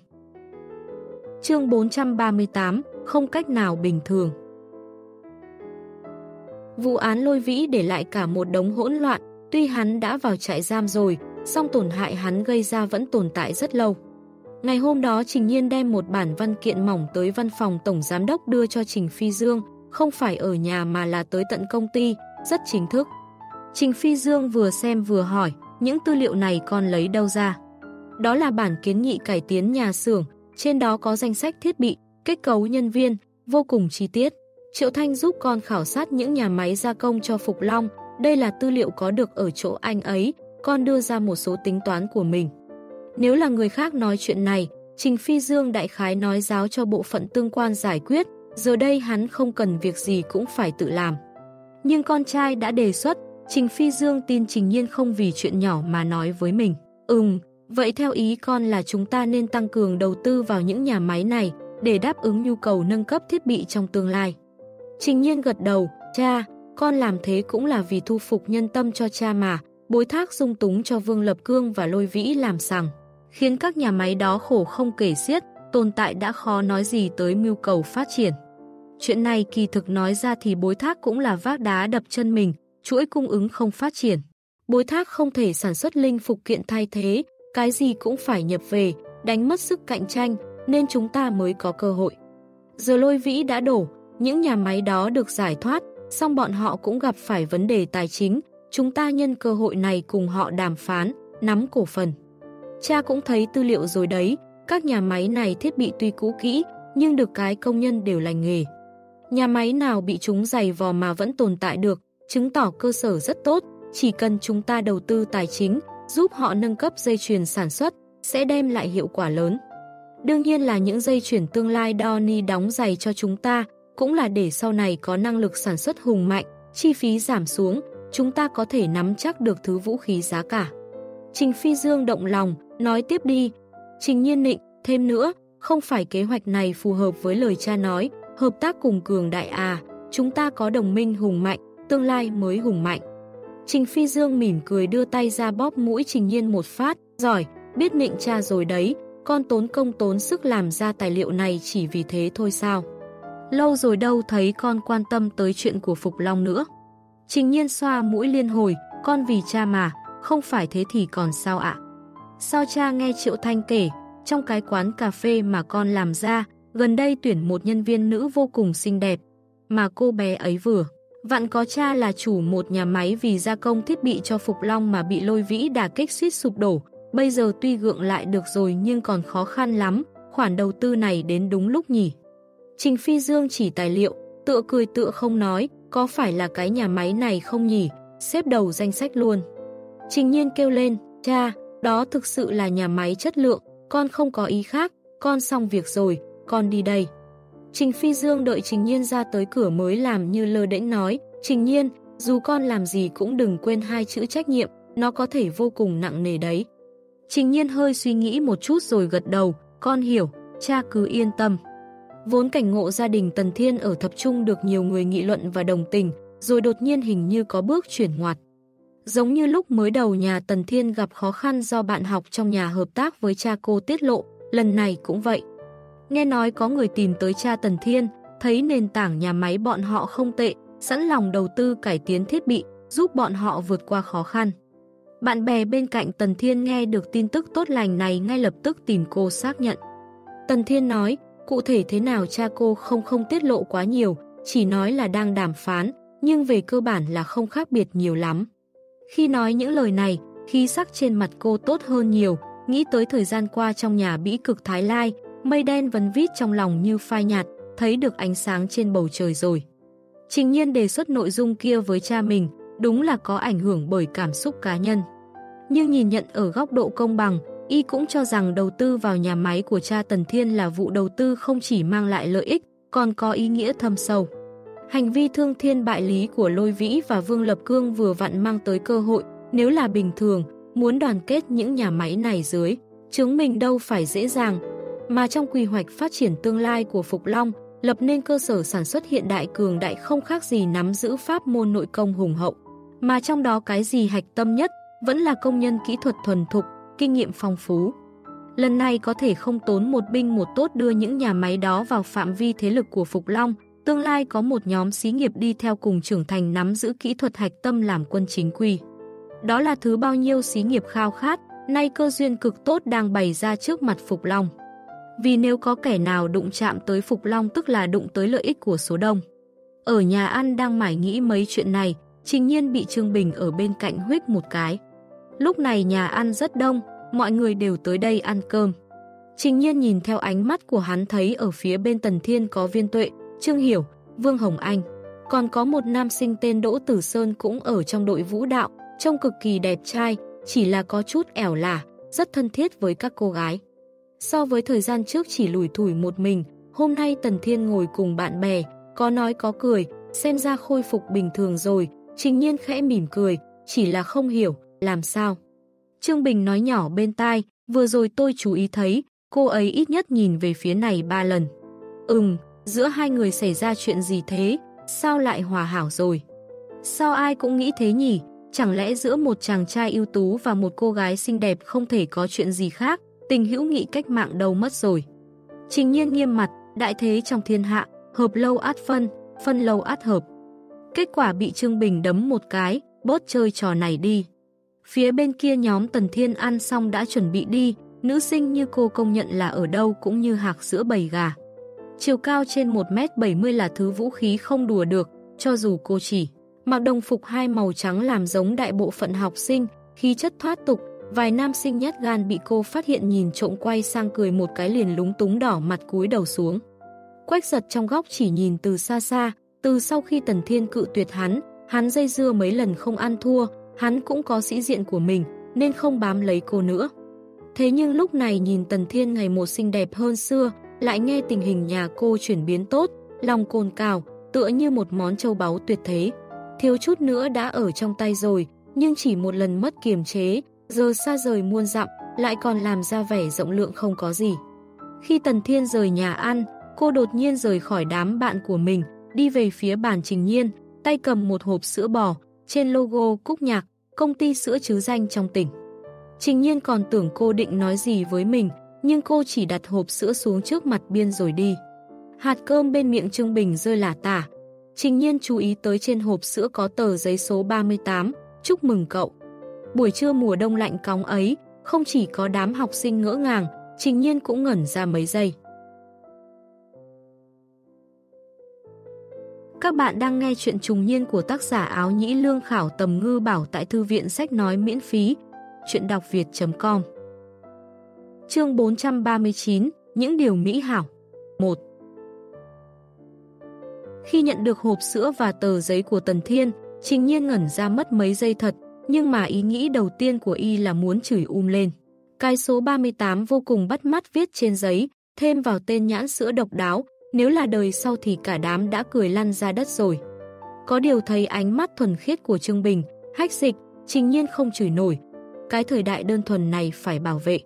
Chương 438 Không cách nào bình thường Vụ án lôi vĩ để lại cả một đống hỗn loạn, tuy hắn đã vào trại giam rồi, song tổn hại hắn gây ra vẫn tồn tại rất lâu. Ngày hôm đó Trình Nhiên đem một bản văn kiện mỏng tới văn phòng Tổng Giám đốc đưa cho Trình Phi Dương, không phải ở nhà mà là tới tận công ty, rất chính thức. Trình Phi Dương vừa xem vừa hỏi, những tư liệu này con lấy đâu ra? Đó là bản kiến nghị cải tiến nhà xưởng, trên đó có danh sách thiết bị, kết cấu nhân viên, vô cùng chi tiết. Triệu Thanh giúp con khảo sát những nhà máy gia công cho Phục Long, đây là tư liệu có được ở chỗ anh ấy, con đưa ra một số tính toán của mình. Nếu là người khác nói chuyện này, Trình Phi Dương đại khái nói giáo cho bộ phận tương quan giải quyết, giờ đây hắn không cần việc gì cũng phải tự làm. Nhưng con trai đã đề xuất, Trình Phi Dương tin Trình Nhiên không vì chuyện nhỏ mà nói với mình. Ừm, vậy theo ý con là chúng ta nên tăng cường đầu tư vào những nhà máy này để đáp ứng nhu cầu nâng cấp thiết bị trong tương lai. Trình Nhiên gật đầu, cha, con làm thế cũng là vì thu phục nhân tâm cho cha mà, bối thác dung túng cho Vương Lập Cương và Lôi Vĩ làm sằng, khiến các nhà máy đó khổ không kể xiết, tồn tại đã khó nói gì tới mưu cầu phát triển. Chuyện này kỳ thực nói ra thì bối thác cũng là vác đá đập chân mình, chuỗi cung ứng không phát triển. Bối thác không thể sản xuất linh phục kiện thay thế, cái gì cũng phải nhập về, đánh mất sức cạnh tranh, nên chúng ta mới có cơ hội. Giờ lôi vĩ đã đổ, những nhà máy đó được giải thoát, song bọn họ cũng gặp phải vấn đề tài chính, chúng ta nhân cơ hội này cùng họ đàm phán, nắm cổ phần. Cha cũng thấy tư liệu rồi đấy, các nhà máy này thiết bị tuy cũ kỹ, nhưng được cái công nhân đều lành nghề. Nhà máy nào bị chúng giày vò mà vẫn tồn tại được, chứng tỏ cơ sở rất tốt, chỉ cần chúng ta đầu tư tài chính, giúp họ nâng cấp dây chuyền sản xuất, sẽ đem lại hiệu quả lớn. Đương nhiên là những dây chuyển tương lai Donny đóng giày cho chúng ta, cũng là để sau này có năng lực sản xuất hùng mạnh, chi phí giảm xuống, chúng ta có thể nắm chắc được thứ vũ khí giá cả. Trình Phi Dương động lòng, nói tiếp đi. Trình Nhiên Nịnh, thêm nữa, không phải kế hoạch này phù hợp với lời cha nói, hợp tác cùng cường đại à, chúng ta có đồng minh hùng mạnh, tương lai mới hùng mạnh. Trình Phi Dương mỉm cười đưa tay ra bóp mũi Trình Nhiên một phát, giỏi, biết nịnh cha rồi đấy, con tốn công tốn sức làm ra tài liệu này chỉ vì thế thôi sao. Lâu rồi đâu thấy con quan tâm tới chuyện của Phục Long nữa. Trình nhiên xoa mũi liên hồi, con vì cha mà, không phải thế thì còn sao ạ? Sao cha nghe Triệu Thanh kể, trong cái quán cà phê mà con làm ra, gần đây tuyển một nhân viên nữ vô cùng xinh đẹp, mà cô bé ấy vừa. Vặn có cha là chủ một nhà máy vì gia công thiết bị cho Phục Long mà bị lôi vĩ đà kích suýt sụp đổ. Bây giờ tuy gượng lại được rồi nhưng còn khó khăn lắm, khoản đầu tư này đến đúng lúc nhỉ. Trình Phi Dương chỉ tài liệu, tựa cười tựa không nói, có phải là cái nhà máy này không nhỉ, xếp đầu danh sách luôn. Trình Nhiên kêu lên, cha, đó thực sự là nhà máy chất lượng, con không có ý khác, con xong việc rồi, con đi đây. Trình Phi Dương đợi Trình Nhiên ra tới cửa mới làm như lơ đễnh nói, Trình Nhiên, dù con làm gì cũng đừng quên hai chữ trách nhiệm, nó có thể vô cùng nặng nề đấy. Trình Nhiên hơi suy nghĩ một chút rồi gật đầu, con hiểu, cha cứ yên tâm. Vốn cảnh ngộ gia đình Tần Thiên ở thập trung được nhiều người nghị luận và đồng tình, rồi đột nhiên hình như có bước chuyển ngoặt. Giống như lúc mới đầu nhà Tần Thiên gặp khó khăn do bạn học trong nhà hợp tác với cha cô tiết lộ, lần này cũng vậy. Nghe nói có người tìm tới cha Tần Thiên, thấy nền tảng nhà máy bọn họ không tệ, sẵn lòng đầu tư cải tiến thiết bị, giúp bọn họ vượt qua khó khăn. Bạn bè bên cạnh Tần Thiên nghe được tin tức tốt lành này ngay lập tức tìm cô xác nhận. Tần Thiên nói, cụ thể thế nào cha cô không không tiết lộ quá nhiều, chỉ nói là đang đàm phán, nhưng về cơ bản là không khác biệt nhiều lắm. Khi nói những lời này, khí sắc trên mặt cô tốt hơn nhiều, nghĩ tới thời gian qua trong nhà bĩ cực Thái Lai, mây đen vấn vít trong lòng như phai nhạt, thấy được ánh sáng trên bầu trời rồi. Trình nhiên đề xuất nội dung kia với cha mình, đúng là có ảnh hưởng bởi cảm xúc cá nhân. Nhưng nhìn nhận ở góc độ công bằng, y cũng cho rằng đầu tư vào nhà máy của cha Tần Thiên là vụ đầu tư không chỉ mang lại lợi ích, còn có ý nghĩa thâm sâu. Hành vi thương thiên bại lý của Lôi Vĩ và Vương Lập Cương vừa vặn mang tới cơ hội, nếu là bình thường, muốn đoàn kết những nhà máy này dưới, Chứng mình đâu phải dễ dàng, mà trong quy hoạch phát triển tương lai của Phục Long, lập nên cơ sở sản xuất hiện đại cường đại không khác gì nắm giữ pháp môn nội công hùng hậu. Mà trong đó cái gì hạch tâm nhất vẫn là công nhân kỹ thuật thuần thục, kinh nghiệm phong phú. Lần này có thể không tốn một binh một tốt đưa những nhà máy đó vào phạm vi thế lực của Phục Long, tương lai có một nhóm xí nghiệp đi theo cùng trưởng thành nắm giữ kỹ thuật hạch tâm làm quân chính quy. Đó là thứ bao nhiêu xí nghiệp khao khát, nay cơ duyên cực tốt đang bày ra trước mặt Phục Long. Vì nếu có kẻ nào đụng chạm tới Phục Long tức là đụng tới lợi ích của số đông. Ở nhà ăn đang mải nghĩ mấy chuyện này, trình nhiên bị Trương Bình ở bên cạnh huyết một cái. Lúc này nhà ăn rất đông, mọi người đều tới đây ăn cơm. Trình nhiên nhìn theo ánh mắt của hắn thấy ở phía bên Tần Thiên có viên tuệ, Trương Hiểu, Vương Hồng Anh. Còn có một nam sinh tên Đỗ Tử Sơn cũng ở trong đội vũ đạo, trông cực kỳ đẹp trai, chỉ là có chút ẻo lả, rất thân thiết với các cô gái. So với thời gian trước chỉ lùi thủi một mình, hôm nay Tần Thiên ngồi cùng bạn bè, có nói có cười, xem ra khôi phục bình thường rồi, trình nhiên khẽ mỉm cười, chỉ là không hiểu, làm sao. Trương Bình nói nhỏ bên tai, vừa rồi tôi chú ý thấy, cô ấy ít nhất nhìn về phía này ba lần. Ừm, giữa hai người xảy ra chuyện gì thế, sao lại hòa hảo rồi? Sao ai cũng nghĩ thế nhỉ? Chẳng lẽ giữa một chàng trai ưu tú và một cô gái xinh đẹp không thể có chuyện gì khác, tình hữu nghị cách mạng đâu mất rồi. Trình nhiên nghiêm mặt, đại thế trong thiên hạ, hợp lâu át phân, phân lâu át hợp. Kết quả bị Trương Bình đấm một cái, bớt chơi trò này đi. Phía bên kia nhóm Tần Thiên ăn xong đã chuẩn bị đi, nữ sinh như cô công nhận là ở đâu cũng như hạc giữa bầy gà. Chiều cao trên 1m70 là thứ vũ khí không đùa được, cho dù cô chỉ mặc đồng phục hai màu trắng làm giống đại bộ phận học sinh, khí chất thoát tục, vài nam sinh nhát gan bị cô phát hiện nhìn trộm quay sang cười một cái liền lúng túng đỏ mặt cúi đầu xuống. Quách giật trong góc chỉ nhìn từ xa xa, từ sau khi Tần Thiên cự tuyệt hắn, hắn dây dưa mấy lần không ăn thua, hắn cũng có sĩ diện của mình, nên không bám lấy cô nữa. Thế nhưng lúc này nhìn Tần Thiên ngày một xinh đẹp hơn xưa, lại nghe tình hình nhà cô chuyển biến tốt, lòng cồn cào, tựa như một món châu báu tuyệt thế. Thiếu chút nữa đã ở trong tay rồi, nhưng chỉ một lần mất kiềm chế, giờ xa rời muôn dặm, lại còn làm ra vẻ rộng lượng không có gì. Khi Tần Thiên rời nhà ăn, cô đột nhiên rời khỏi đám bạn của mình, đi về phía bàn trình nhiên, tay cầm một hộp sữa bò, trên logo Cúc Nhạc, công ty sữa chứ danh trong tỉnh. Trình nhiên còn tưởng cô định nói gì với mình, nhưng cô chỉ đặt hộp sữa xuống trước mặt biên rồi đi. Hạt cơm bên miệng Trương Bình rơi lả tả. Trình nhiên chú ý tới trên hộp sữa có tờ giấy số 38, chúc mừng cậu. Buổi trưa mùa đông lạnh cóng ấy, không chỉ có đám học sinh ngỡ ngàng, trình nhiên cũng ngẩn ra mấy giây. Các bạn đang nghe chuyện trùng niên của tác giả áo nhĩ lương khảo tầm ngư bảo tại thư viện sách nói miễn phí. Chuyện đọc việt.com Chương 439 Những điều mỹ hảo 1 Khi nhận được hộp sữa và tờ giấy của Tần Thiên, Trình Nhiên ngẩn ra mất mấy giây thật, nhưng mà ý nghĩ đầu tiên của y là muốn chửi um lên. Cái số 38 vô cùng bắt mắt viết trên giấy, thêm vào tên nhãn sữa độc đáo, nếu là đời sau thì cả đám đã cười lăn ra đất rồi. Có điều thấy ánh mắt thuần khiết của Trương Bình, hách dịch, trình nhiên không chửi nổi. Cái thời đại đơn thuần này phải bảo vệ.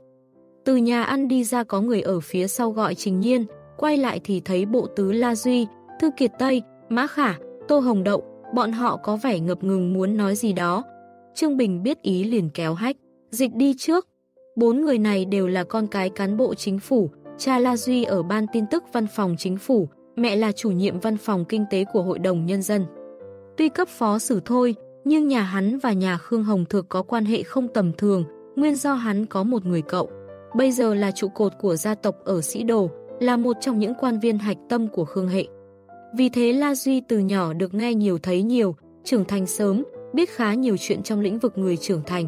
Từ nhà ăn đi ra có người ở phía sau gọi trình nhiên, quay lại thì thấy bộ tứ La Duy, Thư Kiệt Tây, Mã Khả, Tô Hồng Đậu, bọn họ có vẻ ngập ngừng muốn nói gì đó. Trương Bình biết ý liền kéo hách, dịch đi trước. Bốn người này đều là con cái cán bộ chính phủ, Cha La Duy ở ban tin tức văn phòng chính phủ, mẹ là chủ nhiệm văn phòng kinh tế của Hội đồng Nhân dân. Tuy cấp phó xử thôi, nhưng nhà hắn và nhà Khương Hồng Thược có quan hệ không tầm thường, nguyên do hắn có một người cậu. Bây giờ là trụ cột của gia tộc ở Sĩ Đồ, là một trong những quan viên hạch tâm của Khương Hệ. Vì thế La Duy từ nhỏ được nghe nhiều thấy nhiều, trưởng thành sớm, biết khá nhiều chuyện trong lĩnh vực người trưởng thành.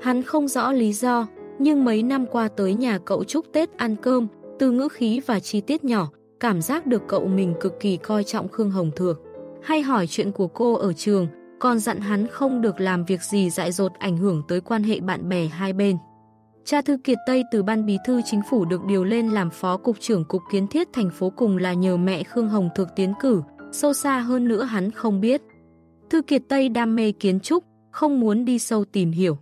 Hắn không rõ lý do, nhưng mấy năm qua tới nhà cậu chúc Tết ăn cơm, từ ngữ khí và chi tiết nhỏ, cảm giác được cậu mình cực kỳ coi trọng Khương Hồng Thược. Hay hỏi chuyện của cô ở trường, còn dặn hắn không được làm việc gì dại dột ảnh hưởng tới quan hệ bạn bè hai bên. Cha Thư Kiệt Tây từ ban bí thư chính phủ được điều lên làm phó cục trưởng cục kiến thiết thành phố cùng là nhờ mẹ Khương Hồng Thược tiến cử, sâu xa hơn nữa hắn không biết. Thư Kiệt Tây đam mê kiến trúc, không muốn đi sâu tìm hiểu.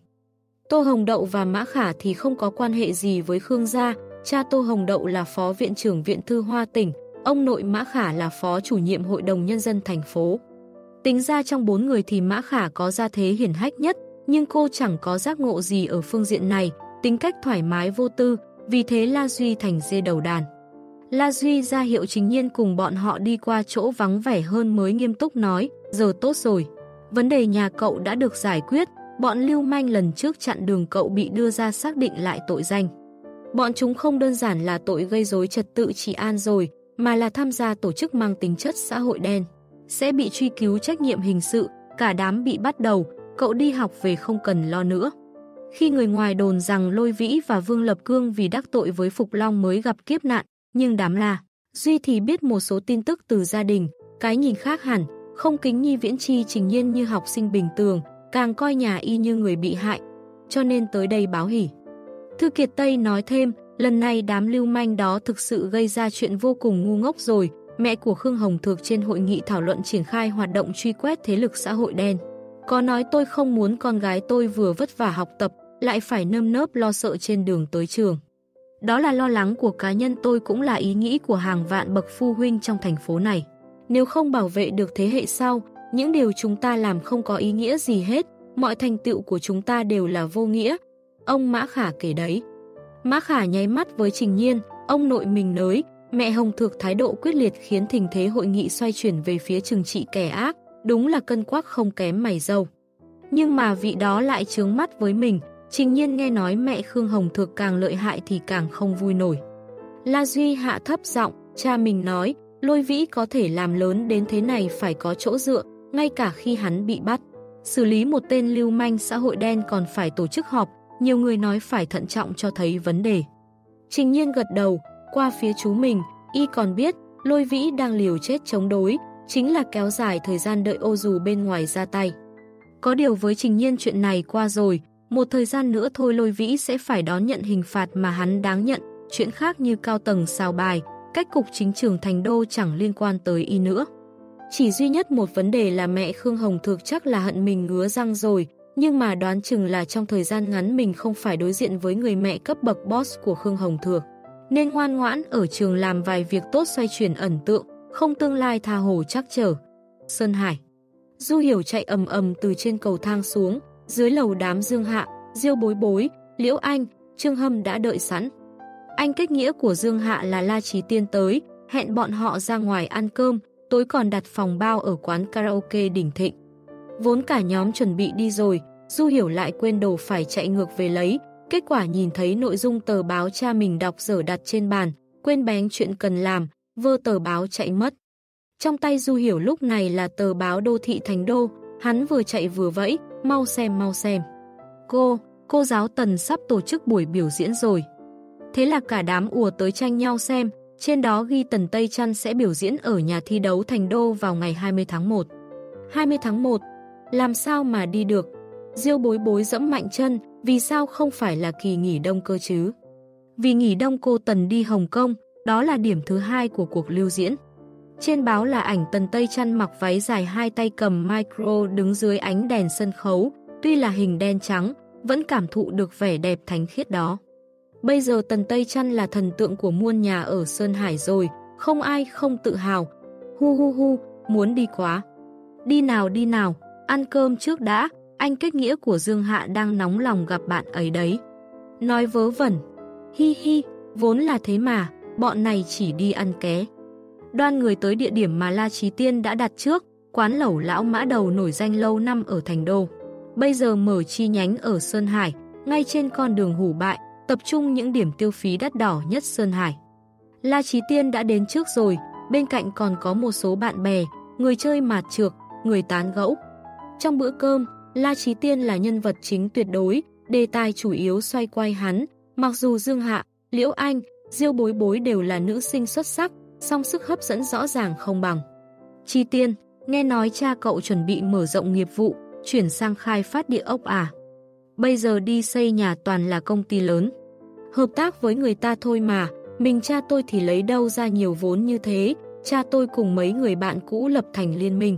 Tô Hồng Đậu và Mã Khả thì không có quan hệ gì với Khương gia, cha Tô Hồng Đậu là phó viện trưởng viện thư hoa tỉnh, ông nội Mã Khả là phó chủ nhiệm hội đồng nhân dân thành phố. Tính ra trong bốn người thì Mã Khả có gia thế hiển hách nhất, nhưng cô chẳng có giác ngộ gì ở phương diện này, tính cách thoải mái vô tư, vì thế La Duy thành dê đầu đàn. La Duy ra hiệu chính nhiên cùng bọn họ đi qua chỗ vắng vẻ hơn mới nghiêm túc nói, giờ tốt rồi. Vấn đề nhà cậu đã được giải quyết, bọn lưu manh lần trước chặn đường cậu bị đưa ra xác định lại tội danh. Bọn chúng không đơn giản là tội gây rối trật tự trị an rồi, mà là tham gia tổ chức mang tính chất xã hội đen. Sẽ bị truy cứu trách nhiệm hình sự, cả đám bị bắt đầu, cậu đi học về không cần lo nữa. Khi người ngoài đồn rằng Lôi Vĩ và Vương Lập Cương vì đắc tội với Phục Long mới gặp kiếp nạn, nhưng đám là, Duy thì biết một số tin tức từ gia đình, cái nhìn khác hẳn, không kính nhi viễn chi trình nhiên như học sinh bình thường, càng coi nhà y như người bị hại, cho nên tới đây báo hỉ. Thư Kiệt Tây nói thêm, lần này đám lưu manh đó thực sự gây ra chuyện vô cùng ngu ngốc rồi, mẹ của Khương Hồng Thược trên hội nghị thảo luận triển khai hoạt động truy quét thế lực xã hội đen. Có nói tôi không muốn con gái tôi vừa vất vả học tập, lại phải nơm nớp lo sợ trên đường tới trường. Đó là lo lắng của cá nhân tôi cũng là ý nghĩ của hàng vạn bậc phu huynh trong thành phố này. Nếu không bảo vệ được thế hệ sau, những điều chúng ta làm không có ý nghĩa gì hết, mọi thành tựu của chúng ta đều là vô nghĩa. Ông Mã Khả kể đấy. Mã Khả nháy mắt với Trình Nhiên, ông nội mình nới, mẹ Hồng Thược thái độ quyết liệt khiến tình thế hội nghị xoay chuyển về phía trừng trị kẻ ác, đúng là cân quắc không kém mày dâu. Nhưng mà vị đó lại trướng mắt với mình, Trình Nhiên nghe nói mẹ Khương Hồng Thược càng lợi hại thì càng không vui nổi. La Duy hạ thấp giọng, cha mình nói, lôi vĩ có thể làm lớn đến thế này phải có chỗ dựa, ngay cả khi hắn bị bắt. Xử lý một tên lưu manh xã hội đen còn phải tổ chức họp, nhiều người nói phải thận trọng cho thấy vấn đề. Trình nhiên gật đầu, qua phía chú mình, y còn biết, lôi vĩ đang liều chết chống đối, chính là kéo dài thời gian đợi ô dù bên ngoài ra tay. Có điều với trình nhiên chuyện này qua rồi, một thời gian nữa thôi lôi vĩ sẽ phải đón nhận hình phạt mà hắn đáng nhận, chuyện khác như cao tầng xào bài, cách cục chính trường thành đô chẳng liên quan tới y nữa. Chỉ duy nhất một vấn đề là mẹ Khương Hồng thực chắc là hận mình ngứa răng rồi, nhưng mà đoán chừng là trong thời gian ngắn mình không phải đối diện với người mẹ cấp bậc boss của Khương Hồng Thược. Nên ngoan ngoãn ở trường làm vài việc tốt xoay chuyển ẩn tượng, không tương lai tha hồ chắc trở. Sơn Hải Du Hiểu chạy ầm ầm từ trên cầu thang xuống, dưới lầu đám Dương Hạ, Diêu Bối Bối, Liễu Anh, Trương Hâm đã đợi sẵn. Anh kết nghĩa của Dương Hạ là La Trí Tiên tới, hẹn bọn họ ra ngoài ăn cơm, tối còn đặt phòng bao ở quán karaoke đỉnh thịnh. Vốn cả nhóm chuẩn bị đi rồi, Du Hiểu lại quên đồ phải chạy ngược về lấy, kết quả nhìn thấy nội dung tờ báo cha mình đọc dở đặt trên bàn, quên bén chuyện cần làm, vơ tờ báo chạy mất. Trong tay Du Hiểu lúc này là tờ báo đô thị thành đô, hắn vừa chạy vừa vẫy, mau xem mau xem. Cô, cô giáo Tần sắp tổ chức buổi biểu diễn rồi. Thế là cả đám ùa tới tranh nhau xem, trên đó ghi Tần Tây Trăn sẽ biểu diễn ở nhà thi đấu Thành Đô vào ngày 20 tháng 1. 20 tháng 1, làm sao mà đi được? Diêu bối bối dẫm mạnh chân, vì sao không phải là kỳ nghỉ đông cơ chứ? Vì nghỉ đông cô Tần đi Hồng Kông, đó là điểm thứ hai của cuộc lưu diễn. Trên báo là ảnh Tần Tây Trăn mặc váy dài hai tay cầm micro đứng dưới ánh đèn sân khấu, tuy là hình đen trắng, vẫn cảm thụ được vẻ đẹp thánh khiết đó. Bây giờ Tần Tây Trăn là thần tượng của muôn nhà ở Sơn Hải rồi, không ai không tự hào. Hu hu hu, muốn đi quá. Đi nào đi nào, ăn cơm trước đã, anh kết nghĩa của Dương Hạ đang nóng lòng gặp bạn ấy đấy. Nói vớ vẩn, hi hi, vốn là thế mà, bọn này chỉ đi ăn ké. Đoan người tới địa điểm mà La Trí Tiên đã đặt trước, quán lẩu lão mã đầu nổi danh lâu năm ở Thành Đô. Bây giờ mở chi nhánh ở Sơn Hải, ngay trên con đường hủ bại, tập trung những điểm tiêu phí đắt đỏ nhất Sơn Hải. La Chí Tiên đã đến trước rồi, bên cạnh còn có một số bạn bè, người chơi mạt trược, người tán gẫu. Trong bữa cơm, La Chí Tiên là nhân vật chính tuyệt đối, đề tài chủ yếu xoay quay hắn, mặc dù Dương Hạ, Liễu Anh, Diêu Bối Bối đều là nữ sinh xuất sắc, song sức hấp dẫn rõ ràng không bằng. Chi Tiên, nghe nói cha cậu chuẩn bị mở rộng nghiệp vụ, chuyển sang khai phát địa ốc à. Bây giờ đi xây nhà toàn là công ty lớn. Hợp tác với người ta thôi mà, mình cha tôi thì lấy đâu ra nhiều vốn như thế, cha tôi cùng mấy người bạn cũ lập thành liên minh.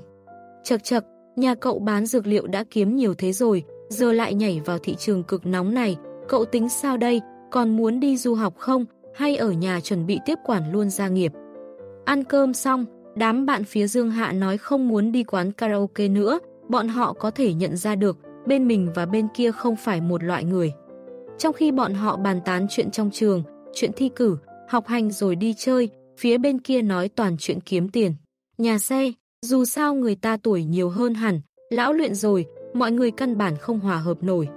Chật chật, nhà cậu bán dược liệu đã kiếm nhiều thế rồi, giờ lại nhảy vào thị trường cực nóng này, cậu tính sao đây, còn muốn đi du học không, hay ở nhà chuẩn bị tiếp quản luôn gia nghiệp. Ăn cơm xong, đám bạn phía Dương Hạ nói không muốn đi quán karaoke nữa, bọn họ có thể nhận ra được, bên mình và bên kia không phải một loại người. Trong khi bọn họ bàn tán chuyện trong trường, chuyện thi cử, học hành rồi đi chơi, phía bên kia nói toàn chuyện kiếm tiền. Nhà xe, dù sao người ta tuổi nhiều hơn hẳn, lão luyện rồi, mọi người căn bản không hòa hợp nổi.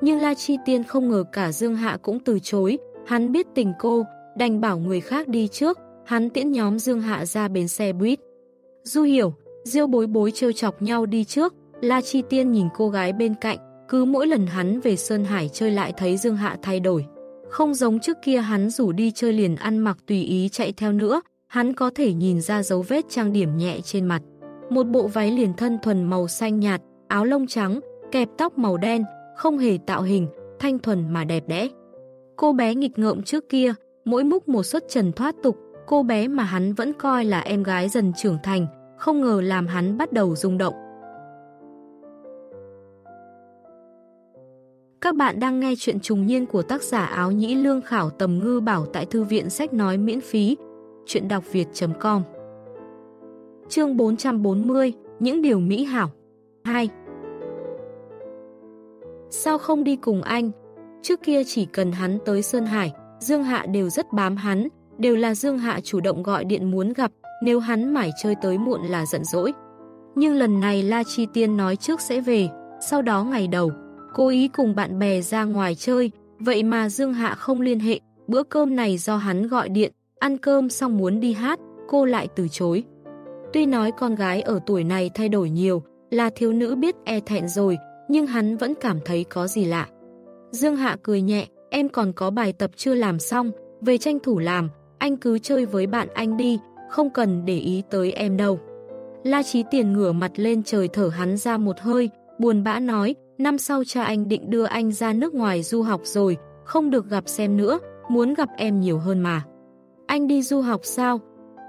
Nhưng La Chi Tiên không ngờ cả Dương Hạ cũng từ chối, hắn biết tình cô, đành bảo người khác đi trước, hắn tiễn nhóm Dương Hạ ra bến xe buýt. Du hiểu, Diêu bối bối trêu chọc nhau đi trước, La Chi Tiên nhìn cô gái bên cạnh, cứ mỗi lần hắn về Sơn Hải chơi lại thấy Dương Hạ thay đổi. Không giống trước kia hắn rủ đi chơi liền ăn mặc tùy ý chạy theo nữa, hắn có thể nhìn ra dấu vết trang điểm nhẹ trên mặt. Một bộ váy liền thân thuần màu xanh nhạt, áo lông trắng, kẹp tóc màu đen, không hề tạo hình, thanh thuần mà đẹp đẽ. Cô bé nghịch ngợm trước kia, mỗi múc một suất trần thoát tục, cô bé mà hắn vẫn coi là em gái dần trưởng thành, không ngờ làm hắn bắt đầu rung động. Các bạn đang nghe chuyện trùng niên của tác giả áo nhĩ lương khảo tầm ngư bảo tại thư viện sách nói miễn phí, chuyện đọc việt.com Chương 440, Những điều mỹ hảo 2 Sao không đi cùng anh? Trước kia chỉ cần hắn tới Sơn Hải, Dương Hạ đều rất bám hắn, đều là Dương Hạ chủ động gọi điện muốn gặp, nếu hắn mải chơi tới muộn là giận dỗi. Nhưng lần này La Chi Tiên nói trước sẽ về, sau đó ngày đầu, cố ý cùng bạn bè ra ngoài chơi, vậy mà Dương Hạ không liên hệ, bữa cơm này do hắn gọi điện, ăn cơm xong muốn đi hát, cô lại từ chối. Tuy nói con gái ở tuổi này thay đổi nhiều, là thiếu nữ biết e thẹn rồi, nhưng hắn vẫn cảm thấy có gì lạ. Dương Hạ cười nhẹ, em còn có bài tập chưa làm xong, về tranh thủ làm, anh cứ chơi với bạn anh đi, không cần để ý tới em đâu. La Chí Tiền ngửa mặt lên trời thở hắn ra một hơi, buồn bã nói, năm sau cha anh định đưa anh ra nước ngoài du học rồi, không được gặp xem nữa, muốn gặp em nhiều hơn mà. Anh đi du học sao?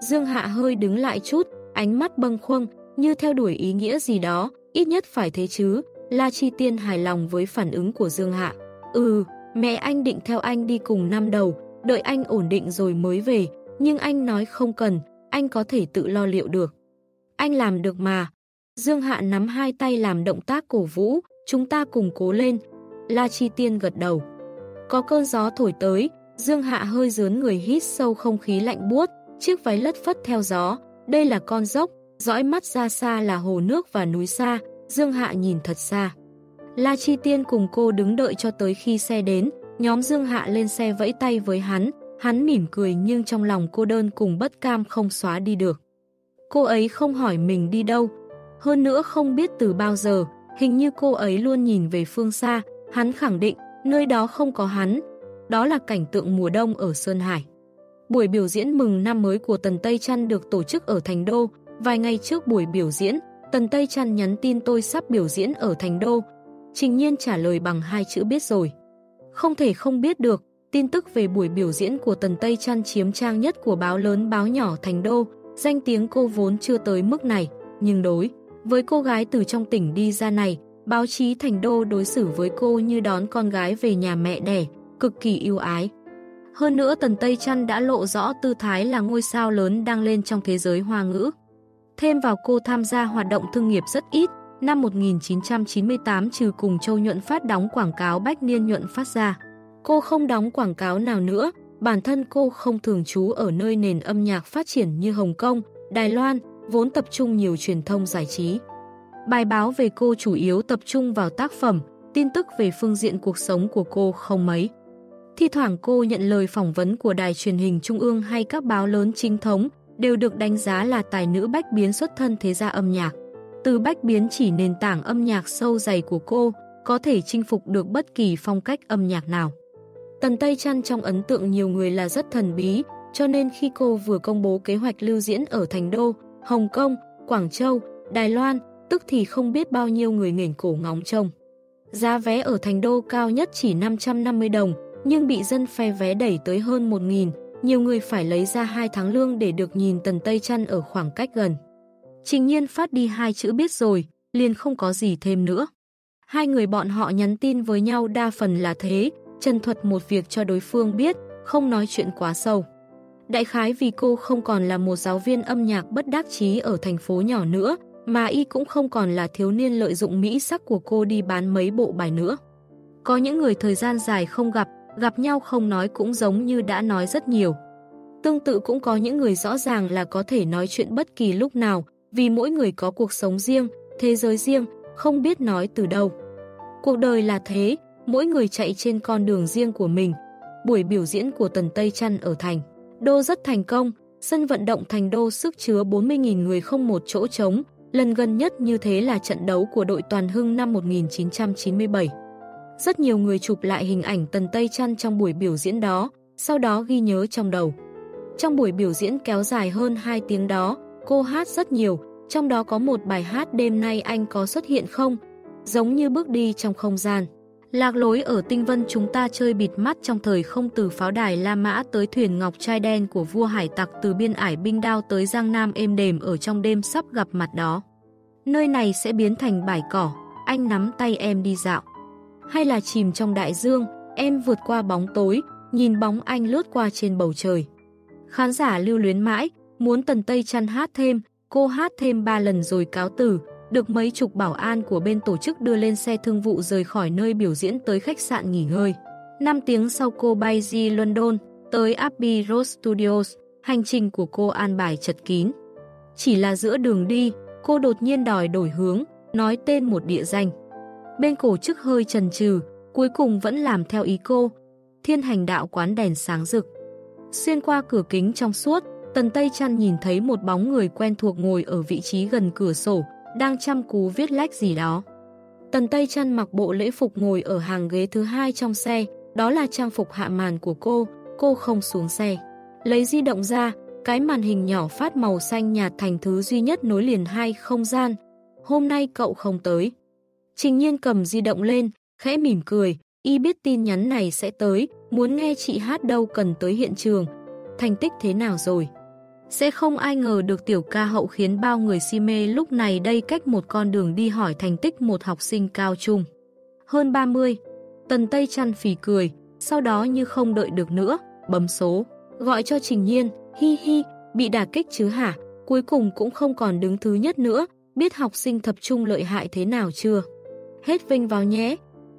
Dương Hạ hơi đứng lại chút, ánh mắt bâng khuâng, như theo đuổi ý nghĩa gì đó, ít nhất phải thế chứ. La Chi Tiên hài lòng với phản ứng của Dương Hạ. Ừ, mẹ anh định theo anh đi cùng năm đầu, đợi anh ổn định rồi mới về, nhưng anh nói không cần, anh có thể tự lo liệu được. Anh làm được mà. Dương Hạ nắm hai tay làm động tác cổ vũ, chúng ta cùng cố lên. La Chi Tiên gật đầu. Có cơn gió thổi tới, Dương Hạ hơi dướn người hít sâu không khí lạnh buốt, chiếc váy lất phất theo gió. Đây là con dốc, dõi mắt ra xa là hồ nước và núi xa, Dương Hạ nhìn thật xa. La Chi Tiên cùng cô đứng đợi cho tới khi xe đến, nhóm Dương Hạ lên xe vẫy tay với hắn, hắn mỉm cười nhưng trong lòng cô đơn cùng bất cam không xóa đi được. Cô ấy không hỏi mình đi đâu, hơn nữa không biết từ bao giờ, hình như cô ấy luôn nhìn về phương xa, hắn khẳng định nơi đó không có hắn, đó là cảnh tượng mùa đông ở Sơn Hải. Buổi biểu diễn mừng năm mới của Tần Tây Trăn được tổ chức ở Thành Đô, vài ngày trước buổi biểu diễn, Tần Tây Trăn nhắn tin tôi sắp biểu diễn ở Thành Đô. Trình nhiên trả lời bằng hai chữ biết rồi. Không thể không biết được, tin tức về buổi biểu diễn của Tần Tây Trăn chiếm trang nhất của báo lớn báo nhỏ Thành Đô, danh tiếng cô vốn chưa tới mức này, nhưng đối với cô gái từ trong tỉnh đi ra này, báo chí Thành Đô đối xử với cô như đón con gái về nhà mẹ đẻ, cực kỳ yêu ái. Hơn nữa Tần Tây Trăn đã lộ rõ tư thái là ngôi sao lớn đang lên trong thế giới hoa ngữ. Thêm vào cô tham gia hoạt động thương nghiệp rất ít, năm 1998 trừ cùng Châu Nhuận Phát đóng quảng cáo Bách Niên Nhuận Phát ra. Cô không đóng quảng cáo nào nữa, bản thân cô không thường trú ở nơi nền âm nhạc phát triển như Hồng Kông, Đài Loan, vốn tập trung nhiều truyền thông giải trí. Bài báo về cô chủ yếu tập trung vào tác phẩm, tin tức về phương diện cuộc sống của cô không mấy. Thi thoảng cô nhận lời phỏng vấn của đài truyền hình trung ương hay các báo lớn chính thống, đều được đánh giá là tài nữ bách biến xuất thân thế gia âm nhạc. Từ bách biến chỉ nền tảng âm nhạc sâu dày của cô, có thể chinh phục được bất kỳ phong cách âm nhạc nào. Tần Tây Trăn trong ấn tượng nhiều người là rất thần bí, cho nên khi cô vừa công bố kế hoạch lưu diễn ở Thành Đô, Hồng Kông, Quảng Châu, Đài Loan, tức thì không biết bao nhiêu người nghển cổ ngóng trông. Giá vé ở Thành Đô cao nhất chỉ 550 đồng, nhưng bị dân phe vé đẩy tới hơn 1.000, nhiều người phải lấy ra hai tháng lương để được nhìn Tần Tây Trăn ở khoảng cách gần. Trình nhiên phát đi hai chữ biết rồi, liền không có gì thêm nữa. Hai người bọn họ nhắn tin với nhau đa phần là thế, chân thuật một việc cho đối phương biết, không nói chuyện quá sâu. Đại khái vì cô không còn là một giáo viên âm nhạc bất đắc chí ở thành phố nhỏ nữa, mà y cũng không còn là thiếu niên lợi dụng mỹ sắc của cô đi bán mấy bộ bài nữa. Có những người thời gian dài không gặp, gặp nhau không nói cũng giống như đã nói rất nhiều. Tương tự cũng có những người rõ ràng là có thể nói chuyện bất kỳ lúc nào, vì mỗi người có cuộc sống riêng, thế giới riêng, không biết nói từ đâu. Cuộc đời là thế, mỗi người chạy trên con đường riêng của mình. Buổi biểu diễn của Tần Tây Trăn ở thành Đô rất thành công, sân vận động thành đô sức chứa 40.000 người không một chỗ trống, lần gần nhất như thế là trận đấu của đội Toàn Hưng năm 1997. Rất nhiều người chụp lại hình ảnh Tần Tây Trăn trong buổi biểu diễn đó, sau đó ghi nhớ trong đầu. Trong buổi biểu diễn kéo dài hơn 2 tiếng đó, cô hát rất nhiều, trong đó có một bài hát đêm nay anh có xuất hiện không? Giống như bước đi trong không gian. Lạc lối ở tinh vân chúng ta chơi bịt mắt trong thời không từ pháo đài La Mã tới thuyền ngọc trai đen của vua hải tặc từ biên ải binh đao tới Giang Nam êm đềm ở trong đêm sắp gặp mặt đó. Nơi này sẽ biến thành bãi cỏ, anh nắm tay em đi dạo. Hay là chìm trong đại dương, em vượt qua bóng tối, nhìn bóng anh lướt qua trên bầu trời. Khán giả lưu luyến mãi, muốn Tần Tây chăn hát thêm, cô hát thêm 3 lần rồi cáo tử, được mấy chục bảo an của bên tổ chức đưa lên xe thương vụ rời khỏi nơi biểu diễn tới khách sạn nghỉ ngơi. 5 tiếng sau cô bay di London, tới Abbey Road Studios, hành trình của cô an bài chật kín. Chỉ là giữa đường đi, cô đột nhiên đòi đổi hướng, nói tên một địa danh. Bên cổ chức hơi trần trừ, cuối cùng vẫn làm theo ý cô. Thiên hành đạo quán đèn sáng rực. Xuyên qua cửa kính trong suốt, Tần Tây Trăn nhìn thấy một bóng người quen thuộc ngồi ở vị trí gần cửa sổ, đang chăm cú viết lách gì đó. Tần Tây Trăn mặc bộ lễ phục ngồi ở hàng ghế thứ hai trong xe, đó là trang phục hạ màn của cô, cô không xuống xe. Lấy di động ra, cái màn hình nhỏ phát màu xanh nhạt thành thứ duy nhất nối liền hai không gian. Hôm nay cậu không tới. Trình nhiên cầm di động lên, khẽ mỉm cười, y biết tin nhắn này sẽ tới, muốn nghe chị hát đâu cần tới hiện trường. Thành tích thế nào rồi? Sẽ không ai ngờ được tiểu ca hậu khiến bao người si mê lúc này đây cách một con đường đi hỏi thành tích một học sinh cao trung. Hơn 30, Tần Tây chăn phì cười, sau đó như không đợi được nữa, bấm số, gọi cho Trình Nhiên, hi hi, bị đả kích chứ hả, cuối cùng cũng không còn đứng thứ nhất nữa, biết học sinh tập trung lợi hại thế nào chưa? Hết vinh vào nhé.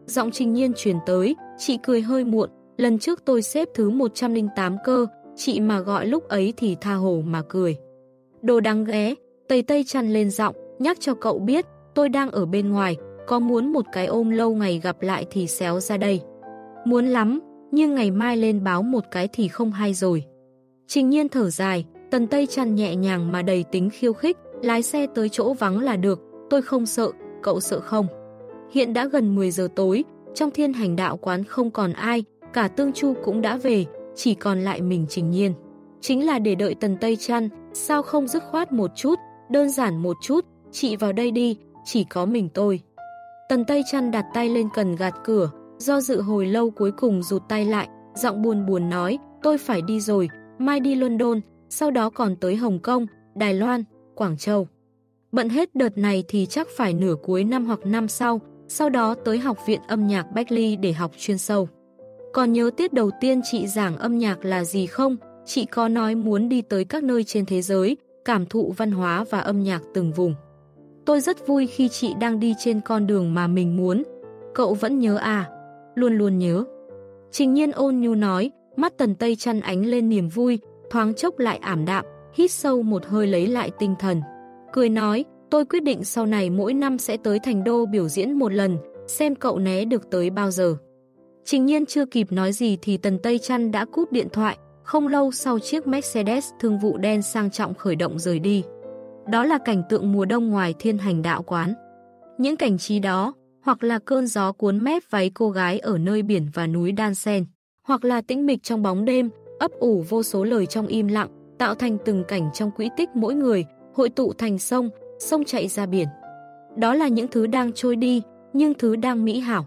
Giọng Trình Nhiên truyền tới, chị cười hơi muộn, lần trước tôi xếp thứ 108 cơ, chị mà gọi lúc ấy thì tha hồ mà cười. Đồ đáng ghé, tây tây chăn lên giọng, nhắc cho cậu biết, tôi đang ở bên ngoài, có muốn một cái ôm lâu ngày gặp lại thì xéo ra đây. Muốn lắm, nhưng ngày mai lên báo một cái thì không hay rồi. Trình nhiên thở dài, tần tây chăn nhẹ nhàng mà đầy tính khiêu khích, lái xe tới chỗ vắng là được, tôi không sợ, cậu sợ không? Hiện đã gần 10 giờ tối, trong thiên hành đạo quán không còn ai, cả tương chu cũng đã về, chỉ còn lại mình Trình Nhiên. Chính là để đợi Tần Tây Trăn, sao không dứt khoát một chút, đơn giản một chút, chị vào đây đi, chỉ có mình tôi. Tần Tây Trăn đặt tay lên cần gạt cửa, do dự hồi lâu cuối cùng rụt tay lại, giọng buồn buồn nói, tôi phải đi rồi, mai đi London, sau đó còn tới Hồng Kông, Đài Loan, Quảng Châu. Bận hết đợt này thì chắc phải nửa cuối năm hoặc năm sau, sau đó tới Học viện âm nhạc Berkeley để học chuyên sâu. Còn nhớ tiết đầu tiên chị giảng âm nhạc là gì không? Chị có nói muốn đi tới các nơi trên thế giới, cảm thụ văn hóa và âm nhạc từng vùng. Tôi rất vui khi chị đang đi trên con đường mà mình muốn. Cậu vẫn nhớ à? Luôn luôn nhớ. Trình nhiên ôn nhu nói, mắt tần tây chăn ánh lên niềm vui, thoáng chốc lại ảm đạm, hít sâu một hơi lấy lại tinh thần. Cười nói, tôi quyết định sau này mỗi năm sẽ tới thành đô biểu diễn một lần, xem cậu né được tới bao giờ. Trình nhiên chưa kịp nói gì thì Tần Tây Trăn đã cúp điện thoại, không lâu sau chiếc Mercedes thương vụ đen sang trọng khởi động rời đi. Đó là cảnh tượng mùa đông ngoài thiên hành đạo quán. Những cảnh trí đó, hoặc là cơn gió cuốn mép váy cô gái ở nơi biển và núi đan sen, hoặc là tĩnh mịch trong bóng đêm, ấp ủ vô số lời trong im lặng, tạo thành từng cảnh trong quỹ tích mỗi người, hội tụ thành sông, sông chạy ra biển. Đó là những thứ đang trôi đi, nhưng thứ đang mỹ hảo.